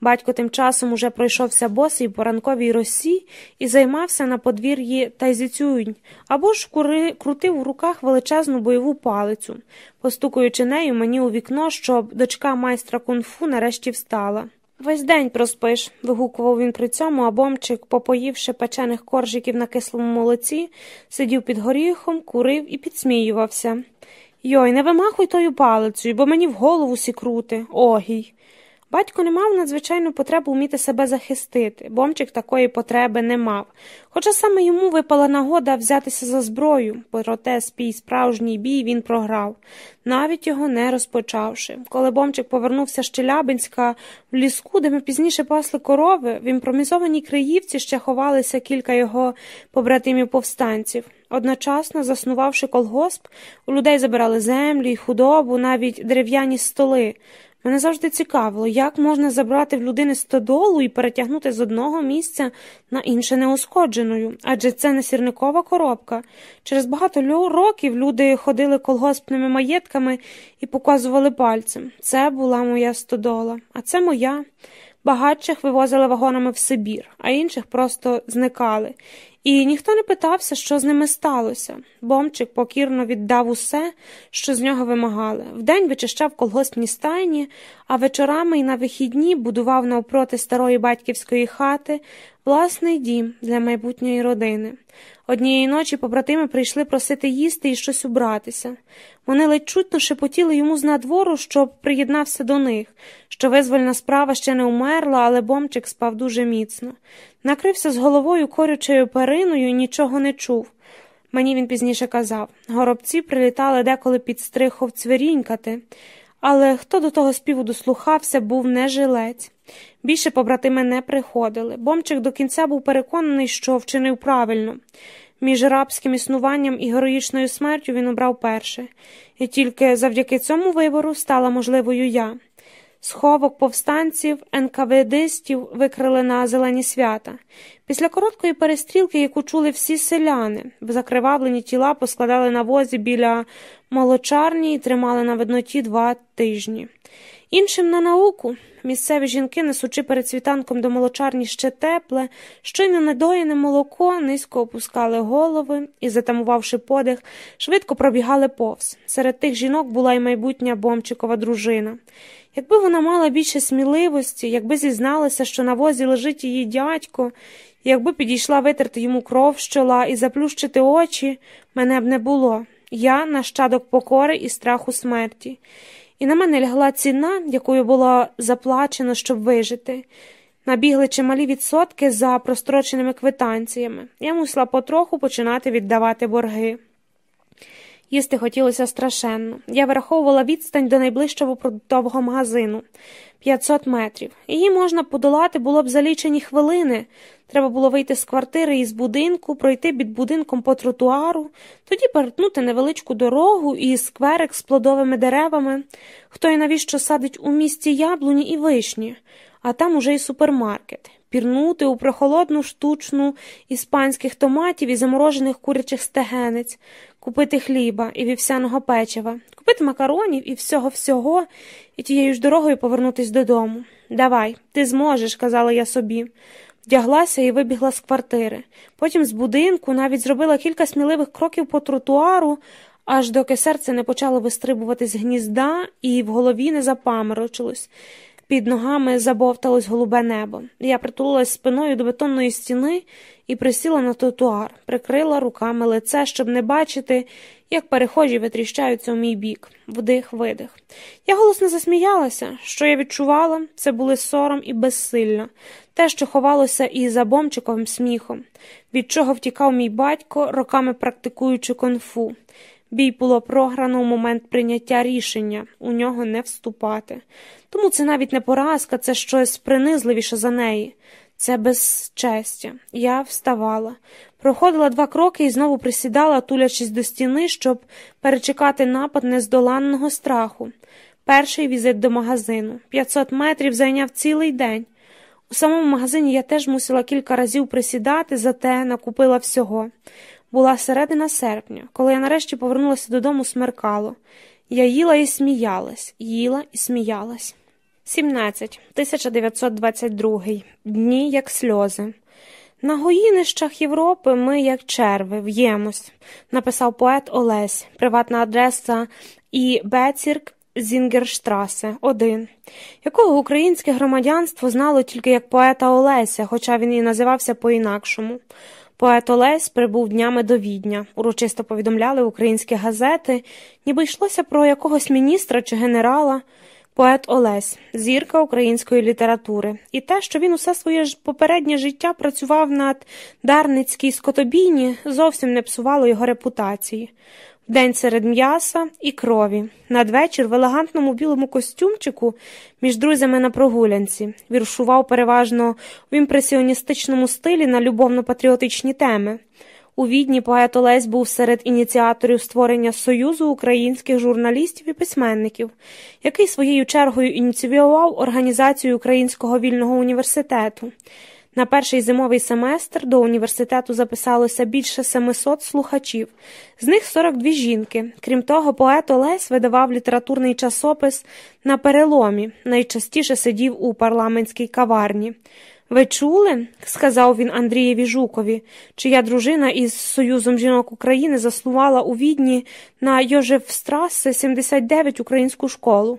Батько тим часом уже пройшовся босий по ранковій росі і займався на подвір'ї тайзицюнь, або ж кури, крутив у руках величезну бойову палицю, постукуючи нею мені у вікно, щоб дочка майстра кунг-фу нарешті встала. Весь день проспиш, вигукував він при цьому, а бомчик, попоївши печених коржиків на кислому молоці, сидів під горіхом, курив і підсміювався. Йой, не вимахуй тою палицею, бо мені в голову сікрути, огій. Батько не мав надзвичайну потребу вміти себе захистити, бомчик такої потреби не мав. Хоча саме йому випала нагода взятися за зброю, проте спій справжній бій він програв, навіть його не розпочавши. Коли бомчик повернувся з Челябинська в ліску, де ми пізніше пасли корови, в імпромізованій Криївці ще ховалися кілька його побратимів повстанців. Одночасно, заснувавши колгосп, у людей забирали землю й худобу, навіть дерев'яні столи. Мене завжди цікавило, як можна забрати в людини стодолу і перетягнути з одного місця на інше неушкодженою, адже це не сірникова коробка. Через багато років люди ходили колгоспними маєтками і показували пальцем. Це була моя стодола, а це моя. Багатших вивозили вагонами в Сибір, а інших просто зникали. І ніхто не питався, що з ними сталося. Бомчик покірно віддав усе, що з нього вимагали. Вдень вичищав колгоспні стайні, а вечорами і на вихідні будував навпроти старої батьківської хати власний дім для майбутньої родини. Однієї ночі побратими прийшли просити їсти і щось убратися. Вони ледь чутно шепотіли йому з надвору, щоб приєднався до них, що визвольна справа ще не умерла, але бомчик спав дуже міцно. Накрився з головою корючою периною і нічого не чув. Мені він пізніше казав горобці прилітали деколи під стрихов цвірінькати, але хто до того співу дослухався, був не жилець. Більше побратими не приходили. Бомчик до кінця був переконаний, що вчинив правильно. Між рабським існуванням і героїчною смертю він обрав перше, і тільки завдяки цьому вибору стала можливою я. Сховок повстанців, НКВДистів викрили на зелені свята. Після короткої перестрілки, яку чули всі селяни, закривавлені тіла поскладали на возі біля молочарні і тримали на видноті два тижні. Іншим на науку місцеві жінки, несучи перед світанком до молочарні ще тепле, щойно недоїне молоко, низько опускали голови і, затамувавши подих, швидко пробігали повз. Серед тих жінок була й майбутня бомчикова дружина. Якби вона мала більше сміливості, якби зізналася, що на возі лежить її дядько, якби підійшла витерти йому кров з чола і заплющити очі, мене б не було. Я нащадок покори і страху смерті і на мене лягла ціна, якою було заплачено, щоб вижити. Набігли чималі відсотки за простроченими квитанціями. Я мусила потроху починати віддавати борги. Їсти хотілося страшенно. Я вираховувала відстань до найближчого продуктового магазину 500 метрів. Її можна подолати було б за лічені хвилини. Треба було вийти з квартири і з будинку, пройти під будинком по тротуару, тоді перетнути невеличку дорогу і скверик з плодовими деревами, хто і навіщо садить у місті яблуні і вишні, а там уже й супермаркет пірнути у прохолодну штучну іспанських томатів і заморожених курячих стегенець, купити хліба і вівсяного печива, купити макаронів і всього всього, і тією ж дорогою повернутись додому. Давай, ти зможеш, казала я собі. Вдяглася і вибігла з квартири. Потім з будинку навіть зробила кілька сміливих кроків по тротуару, аж доки серце не почало вистрибувати з гнізда і в голові не запаморочилось. Під ногами забовталось голубе небо. Я притулилась спиною до бетонної стіни і присіла на тротуар, прикрила руками лице, щоб не бачити, як перехожі витріщаються у мій бік, вдих, видих. Я голосно засміялася. Що я відчувала, це були сором і безсилля, те, що ховалося і за бомчиковим сміхом, від чого втікав мій батько, роками практикуючи конфу. Бій було програно у момент прийняття рішення у нього не вступати. Тому це навіть не поразка, це щось принизливіше за неї. Це безчестя. Я вставала, проходила два кроки і знову присідала, тулячись до стіни, щоб перечекати напад нездоланного страху. Перший візит до магазину. 500 метрів зайняв цілий день. У самому магазині я теж мусила кілька разів присідати, зате накупила всього. Була середина серпня, коли я нарешті повернулася додому смеркало. Я їла і сміялась, їла і сміялась. 17. 1922. Дні як сльози. На гоїнищах Європи ми, як черви, в'ємось, написав поет Олесь, приватна адреса і Бецірк Зінгерштрасе, 1, якого українське громадянство знало тільки як поета Олеся, хоча він і називався по інакшому. Поет Олесь прибув днями до відня, урочисто повідомляли українські газети, ніби йшлося про якогось міністра чи генерала. Поет Олесь, зірка української літератури, і те, що він усе своє ж попереднє життя працював над Дарницькій скотобійні, зовсім не псувало його репутації. День серед м'яса і крові. Надвечір в елегантному білому костюмчику між друзями на прогулянці віршував переважно в імпресіоністичному стилі на любовно-патріотичні теми. У відні поет Олесь був серед ініціаторів створення Союзу українських журналістів і письменників, який своєю чергою ініціював організацію Українського вільного університету. На перший зимовий семестр до університету записалося більше 700 слухачів, з них 42 жінки. Крім того, поет Олесь видавав літературний часопис на переломі, найчастіше сидів у парламентській каварні. Ви чули? сказав він Андрієві Жукові, чия дружина із Союзом жінок України заснувала у відні на Йожефстрасе 79 українську школу.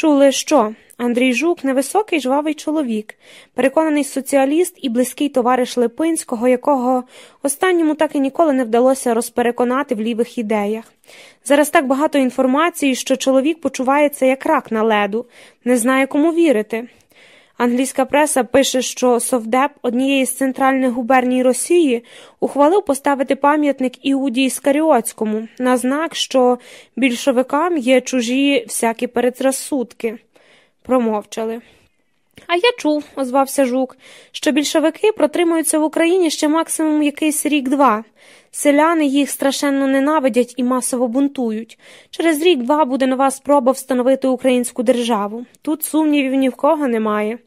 Чули, що? Андрій Жук невисокий жвавий чоловік, переконаний соціаліст і близький товариш Липинського, якого останньому так і ніколи не вдалося розпереконати в лівих ідеях. Зараз так багато інформації, що чоловік почувається як рак на леду, не знає, кому вірити. Англійська преса пише, що Совдеп однієї з центральних губерній Росії ухвалив поставити пам'ятник Іуді Іскаріотському на знак, що більшовикам є чужі всякі передразсудки. Промовчали. А я чув, озвався Жук, що більшовики протримуються в Україні ще максимум якийсь рік-два. Селяни їх страшенно ненавидять і масово бунтують. Через рік-два буде нова спроба встановити українську державу. Тут сумнівів ні в кого немає.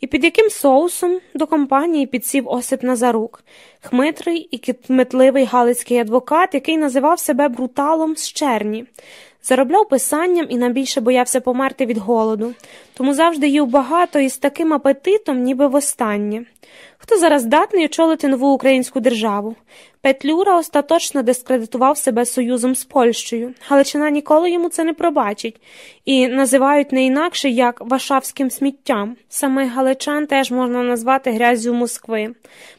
І під яким соусом до компанії підсів Осип Назарук, хмитрий і кітметливий галицький адвокат, який називав себе бруталом з черні. Заробляв писанням і найбільше боявся померти від голоду, тому завжди їв багато і з таким апетитом, ніби востаннє. Хто зараз здатний очолити нову українську державу? Петлюра остаточно дискредитував себе союзом з Польщею. Галичина ніколи йому це не пробачить і називають не інакше як Варшавським сміттям. Самих галичан теж можна назвати грязю Москви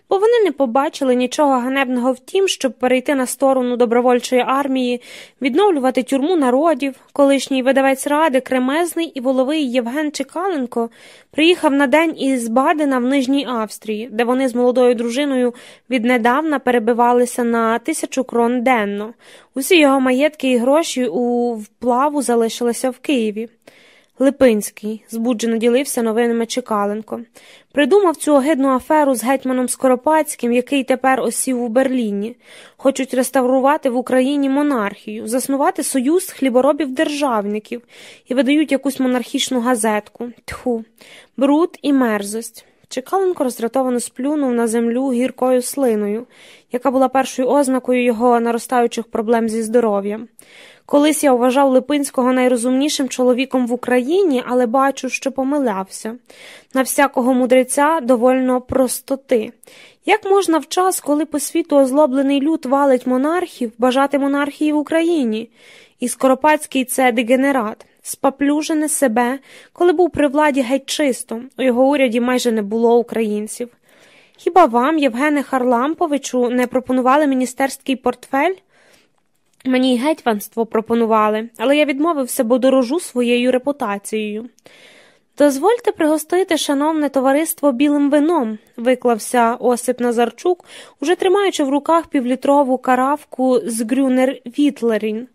бо вони не побачили нічого ганебного в тім, щоб перейти на сторону добровольчої армії, відновлювати тюрму народів. Колишній видавець ради, кремезний і воловий Євген Чекаленко приїхав на день із Бадена в Нижній Австрії, де вони з молодою дружиною віднедавна перебивалися на тисячу крон денно. Усі його маєтки і гроші у вплаву залишилися в Києві. Липинський збуджено ділився новинами Чекаленко. Придумав цю огидну аферу з гетьманом Скоропадським, який тепер осів у Берліні. Хочуть реставрувати в Україні монархію, заснувати союз хліборобів-державників і видають якусь монархічну газетку. Тху, бруд і мерзость. Чекаленко роздратовано сплюнув на землю гіркою слиною, яка була першою ознакою його наростаючих проблем зі здоров'ям. Колись я вважав Липинського найрозумнішим чоловіком в Україні, але бачу, що помилявся. На всякого мудреця довольно простоти. Як можна в час, коли по світу озлоблений люд валить монархів, бажати монархії в Україні? І Скоропадський це дегенерат, спаплюжене себе, коли був при владі геть чисто, у його уряді майже не було українців. Хіба вам, Євгене Харламповичу, не пропонували міністерський портфель? Мені й гетьманство пропонували, але я відмовився, бо дорожу своєю репутацією. Дозвольте пригостити, шановне товариство, білим вином, виклався Осип Назарчук, уже тримаючи в руках півлітрову каравку з Грюнер Вітлерін.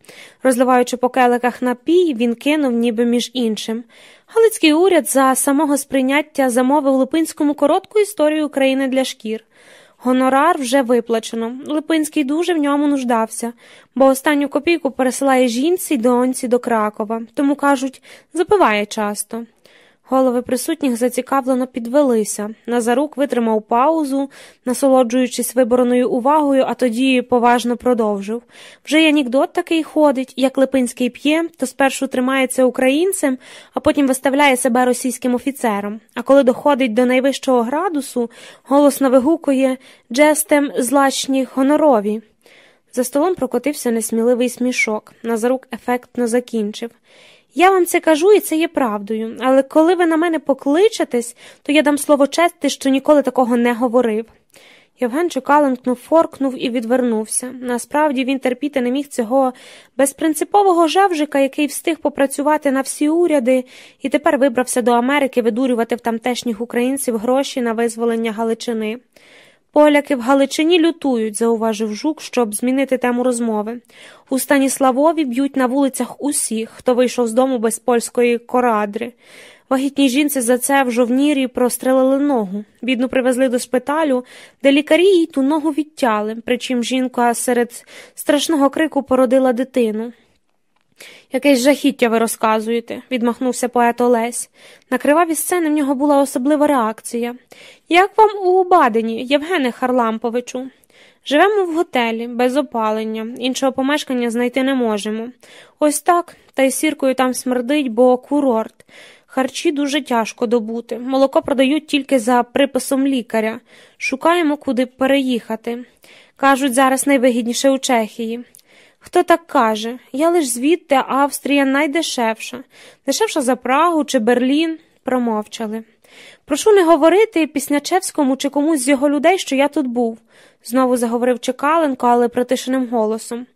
Розливаючи по келиках напій, він кинув, ніби між іншим. Галицький уряд за самого сприйняття замовив Липинському коротку історію України для шкір. Гонорар вже виплачено. Липинський дуже в ньому нуждався, бо останню копійку пересилає жінці й доньці до Кракова, тому кажуть, запиває часто. Голови присутніх зацікавлено підвелися. Назарук витримав паузу, насолоджуючись вибороною увагою, а тоді поважно продовжив. Вже й анекдот такий ходить, як Липинський п'є, то спершу тримається українцем, а потім виставляє себе російським офіцером. А коли доходить до найвищого градусу, голосно вигукує джестем злачні гонорові. За столом прокотився несміливий смішок. Назарук ефектно закінчив. Я вам це кажу, і це є правдою, але коли ви на мене покличетесь, то я дам слово чести, що ніколи такого не говорив. Євген Чекаленкнув, форкнув і відвернувся. Насправді він терпіти не міг цього безпринципового жевжика, який встиг попрацювати на всі уряди, і тепер вибрався до Америки видурювати в тамтешніх українців гроші на визволення Галичини. Поляки в Галичині лютують, зауважив жук, щоб змінити тему розмови. У Станіславові б'ють на вулицях усіх, хто вийшов з дому без польської корадри. Вагітній жінці за це в жовнірі прострелили ногу. Бідну привезли до шпиталю, де лікарі їй ту ногу відтяли, причим жінка серед страшного крику породила дитину. Якесь жахіття ви розказуєте, відмахнувся поет Олесь. На криваві сцени в нього була особлива реакція. Як вам у Бадені, Євгене Харламповичу? Живемо в готелі, без опалення, іншого помешкання знайти не можемо. Ось так, та й сіркою там смердить, бо курорт. Харчі дуже тяжко добути. Молоко продають тільки за приписом лікаря. Шукаємо, куди переїхати. Кажуть, зараз найвигідніше у Чехії. Хто так каже? Я лиш звідти Австрія найдешевша, дешевша за Прагу чи Берлін, промовчали. Прошу не говорити Піснячевському чи комусь з його людей, що я тут був, знову заговорив Чекаленко, але притишеним голосом.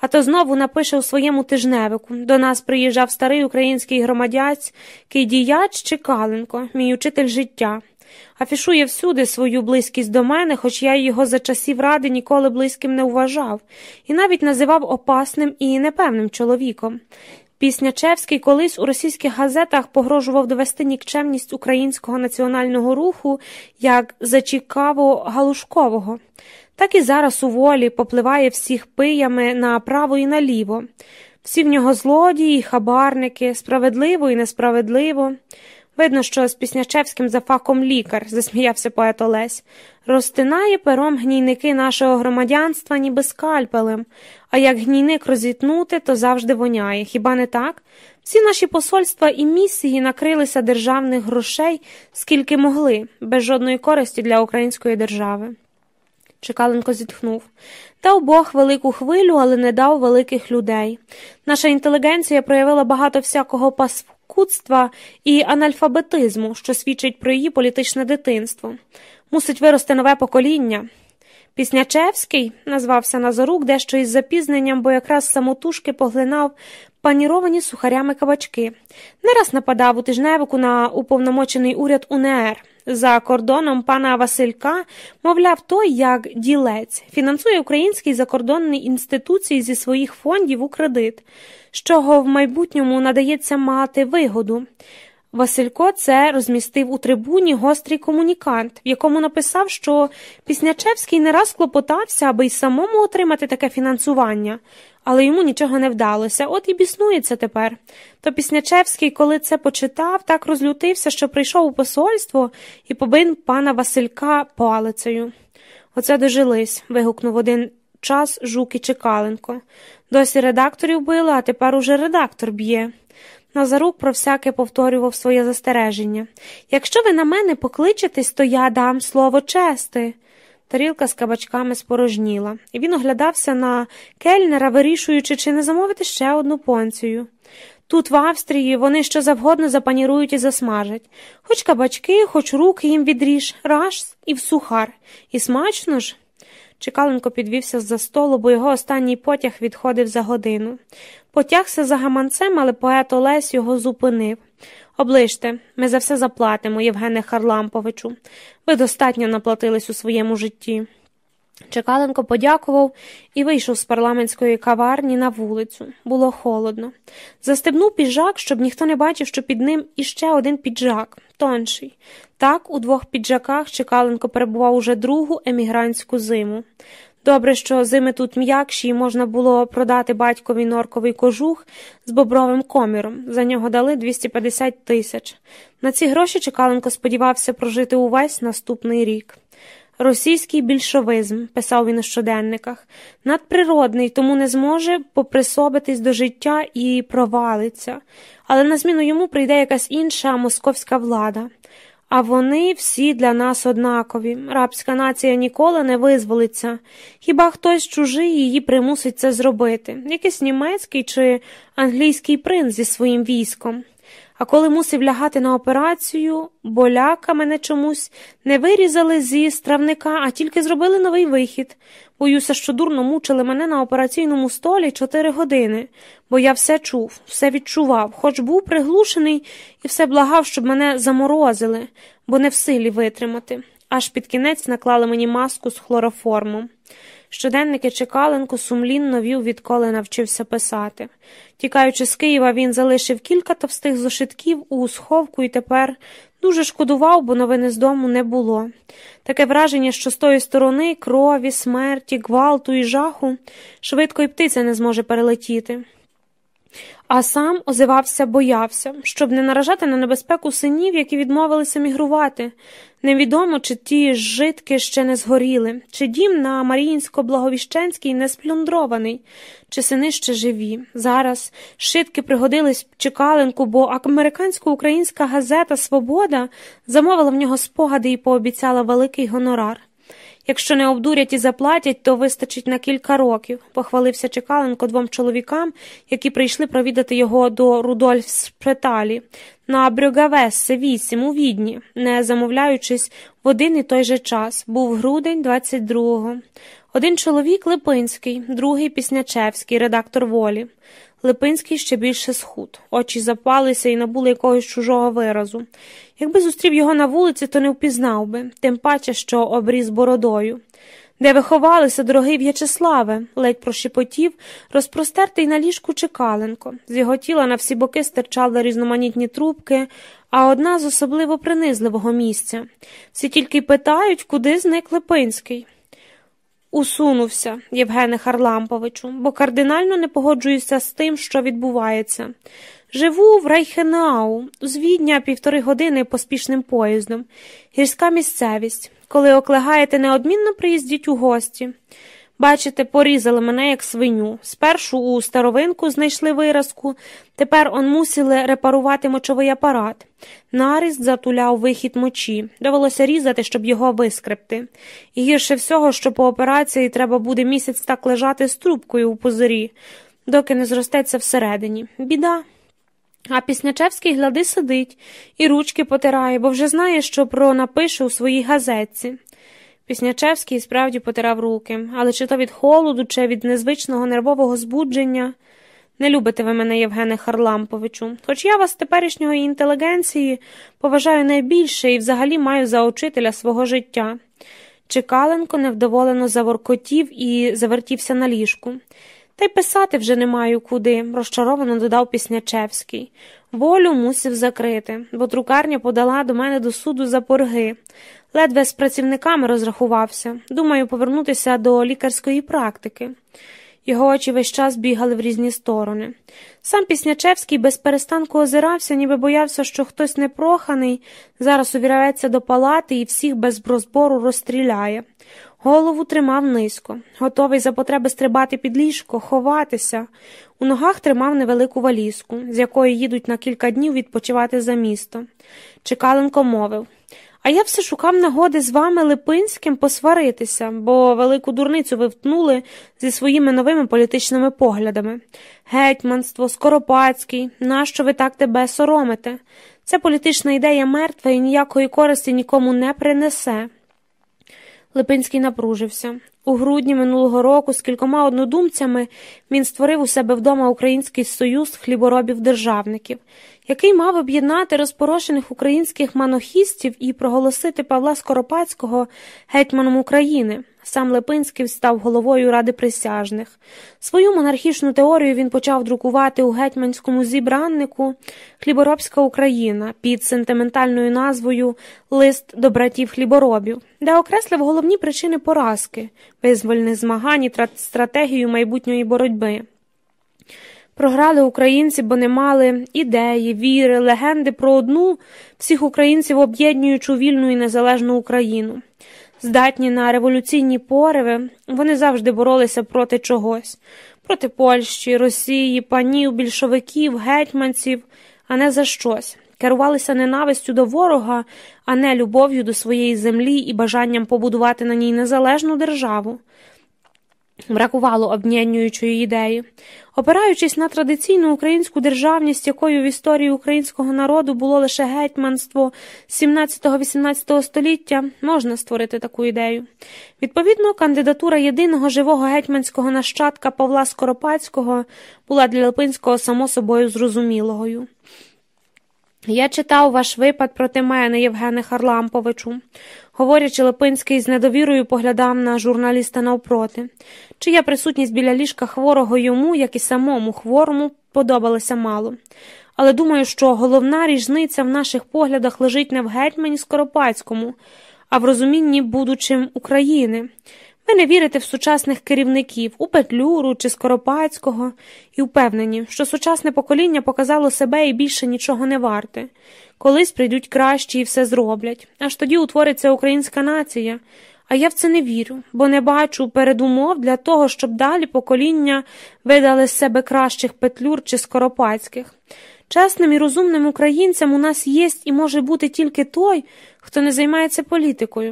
А то знову напише у своєму тижневику. До нас приїжджав старий український громадянський діяч Чекаленко, мій учитель життя. Афішує всюди свою близькість до мене, хоч я його за часів ради ніколи близьким не вважав, і навіть називав опасним і непевним чоловіком. Піснячевський колись у російських газетах погрожував довести нікчемність українського національного руху як зачікаво галушкового, так і зараз у волі попливає всіх пиями направо і наліво. Всі в нього злодії, хабарники, справедливо і несправедливо. Видно, що з Піснячевським за фахом лікар, засміявся поет Олесь, розтинає пером гнійники нашого громадянства, ніби скальпелем, а як гнійник розітнути, то завжди воняє. Хіба не так? Всі наші посольства і місії накрилися державних грошей, скільки могли, без жодної користі для української держави. Чекаленко зітхнув. Дав Бог велику хвилю, але не дав великих людей. Наша інтелігенція проявила багато всякого паскудства і анальфабетизму, що свідчить про її політичне дитинство. Мусить вирости нове покоління. Піснячевський назвався Назарук дещо із запізненням, бо якраз самотужки поглинав паніровані сухарями кабачки. Не раз нападав у тижневику на уповномочений уряд УНР. За кордоном пана Василька, мовляв, той, як ділець, фінансує українські закордонні інституції зі своїх фондів у кредит, з чого в майбутньому надається мати вигоду. Василько це розмістив у трибуні гострий комунікант, в якому написав, що Піснячевський не раз клопотався, аби й самому отримати таке фінансування, але йому нічого не вдалося, от і біснується тепер. То Піснячевський, коли це почитав, так розлютився, що прийшов у посольство і побив пана Василька палицею. Оце дожились. вигукнув один час жук і Чекаленко. Досі редакторів били, а тепер уже редактор б'є. Назарук про всяке повторював своє застереження. Якщо ви на мене покличетесь, то я дам слово чести. Тарілка з кабачками спорожніла, і він оглядався на кельнера, вирішуючи, чи не замовити ще одну понцію. Тут, в Австрії, вони що завгодно запанірують і засмажать. Хоч кабачки, хоч руки їм відріж, раз і в сухар. І смачно ж. Чекаленко підвівся з за столу, бо його останній потяг відходив за годину. Потягся за гаманцем, але поет Олесь його зупинив. Оближте, ми за все заплатимо, Євгене Харламповичу. Ви достатньо наплатились у своєму житті. Чекаленко подякував і вийшов з парламентської каварні на вулицю. Було холодно. Застебнув піджак, щоб ніхто не бачив, що під ним іще один піджак, тонший. Так, у двох піджаках Чекаленко перебував уже другу емігрантську зиму. Добре, що зими тут м'якші і можна було продати батькові норковий кожух з бобровим коміром. За нього дали 250 тисяч. На ці гроші Чекаленко сподівався прожити увесь наступний рік. Російський більшовизм, писав він у щоденниках, надприродний, тому не зможе поприсобитись до життя і провалиться, але на зміну йому прийде якась інша московська влада. А вони всі для нас однакові. Рабська нація ніколи не визволиться. Хіба хтось чужий її примусить це зробити, якийсь німецький чи англійський принц зі своїм військом. А коли мусив лягати на операцію, боляка мене чомусь не вирізали зі стравника, а тільки зробили новий вихід. Боюся, що дурно мучили мене на операційному столі чотири години, бо я все чув, все відчував, хоч був приглушений і все благав, щоб мене заморозили, бо не в силі витримати. Аж під кінець наклали мені маску з хлороформом. Щоденники Чекаленко сумлінно вів, відколи навчився писати. Тікаючи з Києва, він залишив кілька товстих зошитків у сховку і тепер дуже шкодував, бо новини з дому не було. Таке враження, що з тої сторони крові, смерті, гвалту і жаху швидко й птиця не зможе перелетіти. А сам озивався, боявся, щоб не наражати на небезпеку синів, які відмовилися мігрувати. Невідомо, чи ті житки ще не згоріли, чи дім на Маріїнсько-Благовіщенській не сплюндрований, чи сини ще живі. Зараз шитки пригодились Чекаленку, бо американсько-українська газета Свобода замовила в нього спогади і пообіцяла великий гонорар. Якщо не обдурять і заплатять, то вистачить на кілька років, похвалився Чекаленко двом чоловікам, які прийшли провідати його до Рудольфспиталі на Брюгавессе 8 у відні, не замовляючись в один і той же час. Був грудень 22-го. Один чоловік Липинський, другий Піснячевський, редактор волі. Липинський ще більше схуд, очі запалися і набули якогось чужого виразу. Якби зустрів його на вулиці, то не впізнав би, тим паче, що обріз бородою. Де ви ховалися, дорогий В'ячеславе, ледь прошепотів, розпростертий на ліжку Чекаленко. З його тіла на всі боки стирчали різноманітні трубки, а одна з особливо принизливого місця. Всі тільки питають, куди зник Липинський. Усунувся, Євгене Харламповичу, бо кардинально не погоджуюся з тим, що відбувається. Живу в Райхенау, з Відня півтори години поспішним поїздом, гірська місцевість. Коли оклегаєте, неодмінно приїздіть у гості. Бачите, порізали мене як свиню. Спершу у старовинку знайшли виразку, тепер он мусили репарувати мочовий апарат. Наріст затуляв вихід мочі. Довелося різати, щоб його вискрепти. І гірше всього, що по операції треба буде місяць так лежати з трубкою у позорі, доки не зростеться всередині. Біда. А Піснячевський гляди сидить і ручки потирає, бо вже знає, що про напише у своїй газетці. Піснячевський справді потирав руки, але чи то від холоду, чи від незвичного нервового збудження. Не любите ви мене, Євгене Харламповичу, хоч я вас теперішньої інтелігенції поважаю найбільше і взагалі маю за учителя свого життя. Чекаленко невдоволено заворкотів і завертівся на ліжку. Та й писати вже не маю куди, розчаровано додав Піснячевський. Волю мусив закрити, бо друкарня подала до мене до суду за порги. Ледве з працівниками розрахувався. Думаю, повернутися до лікарської практики. Його очі весь час бігали в різні сторони. Сам Піснячевський без перестанку озирався, ніби боявся, що хтось непроханий, зараз увірається до палати і всіх без розбору розстріляє. Голову тримав низько, готовий за потреби стрибати під ліжко, ховатися. У ногах тримав невелику валізку, з якої їдуть на кілька днів відпочивати за місто. Чекаленко мовив А я все шукав нагоди з вами Липинським посваритися, бо велику дурницю ви втнули зі своїми новими політичними поглядами. Гетьманство, Скоропадський, нащо ви так тебе соромите? Це політична ідея мертва і ніякої користі нікому не принесе. Липинський напружився. У грудні минулого року з кількома однодумцями він створив у себе вдома Український союз хліборобів-державників, який мав об'єднати розпорошених українських манохістів і проголосити Павла Скоропадського гетьманом України. Сам Липинський став головою ради присяжних. Свою монархічну теорію він почав друкувати у гетьманському зібраннику Хліборобська Україна під сентиментальною назвою Лист до братів хліборобів, де окреслив головні причини поразки, визвольних змагань і стратегію майбутньої боротьби. Програли українці, бо не мали ідеї, віри, легенди про одну всіх українців об'єднуючу вільну і незалежну Україну. Здатні на революційні пориви, вони завжди боролися проти чогось, проти Польщі, Росії, панів, більшовиків, гетьманців, а не за щось. Керувалися ненавистю до ворога, а не любов'ю до своєї землі і бажанням побудувати на ній незалежну державу. Бракувало об'єднуючої ідеї. Опираючись на традиційну українську державність, якою в історії українського народу було лише гетьманство 17-18 століття, можна створити таку ідею. Відповідно, кандидатура єдиного живого гетьманського нащадка Павла Скоропадського була для Липинського само собою зрозумілою. Я читав ваш випад проти мене, Євгене Харламповичу. Говорячи, Липинський з недовірою поглядав на журналіста навпроти, чия присутність біля ліжка хворого йому, як і самому хворому, подобалася мало. Але думаю, що головна різниця в наших поглядах лежить не в гетьмані Скоропадському, а в розумінні будучим України. Ви не вірите в сучасних керівників, у Петлюру чи Скоропадського, і впевнені, що сучасне покоління показало себе і більше нічого не варте. Колись прийдуть кращі і все зроблять, аж тоді утвориться українська нація. А я в це не вірю, бо не бачу передумов для того, щоб далі покоління видали з себе кращих петлюр чи скоропадських. Чесним і розумним українцям у нас є і може бути тільки той, хто не займається політикою.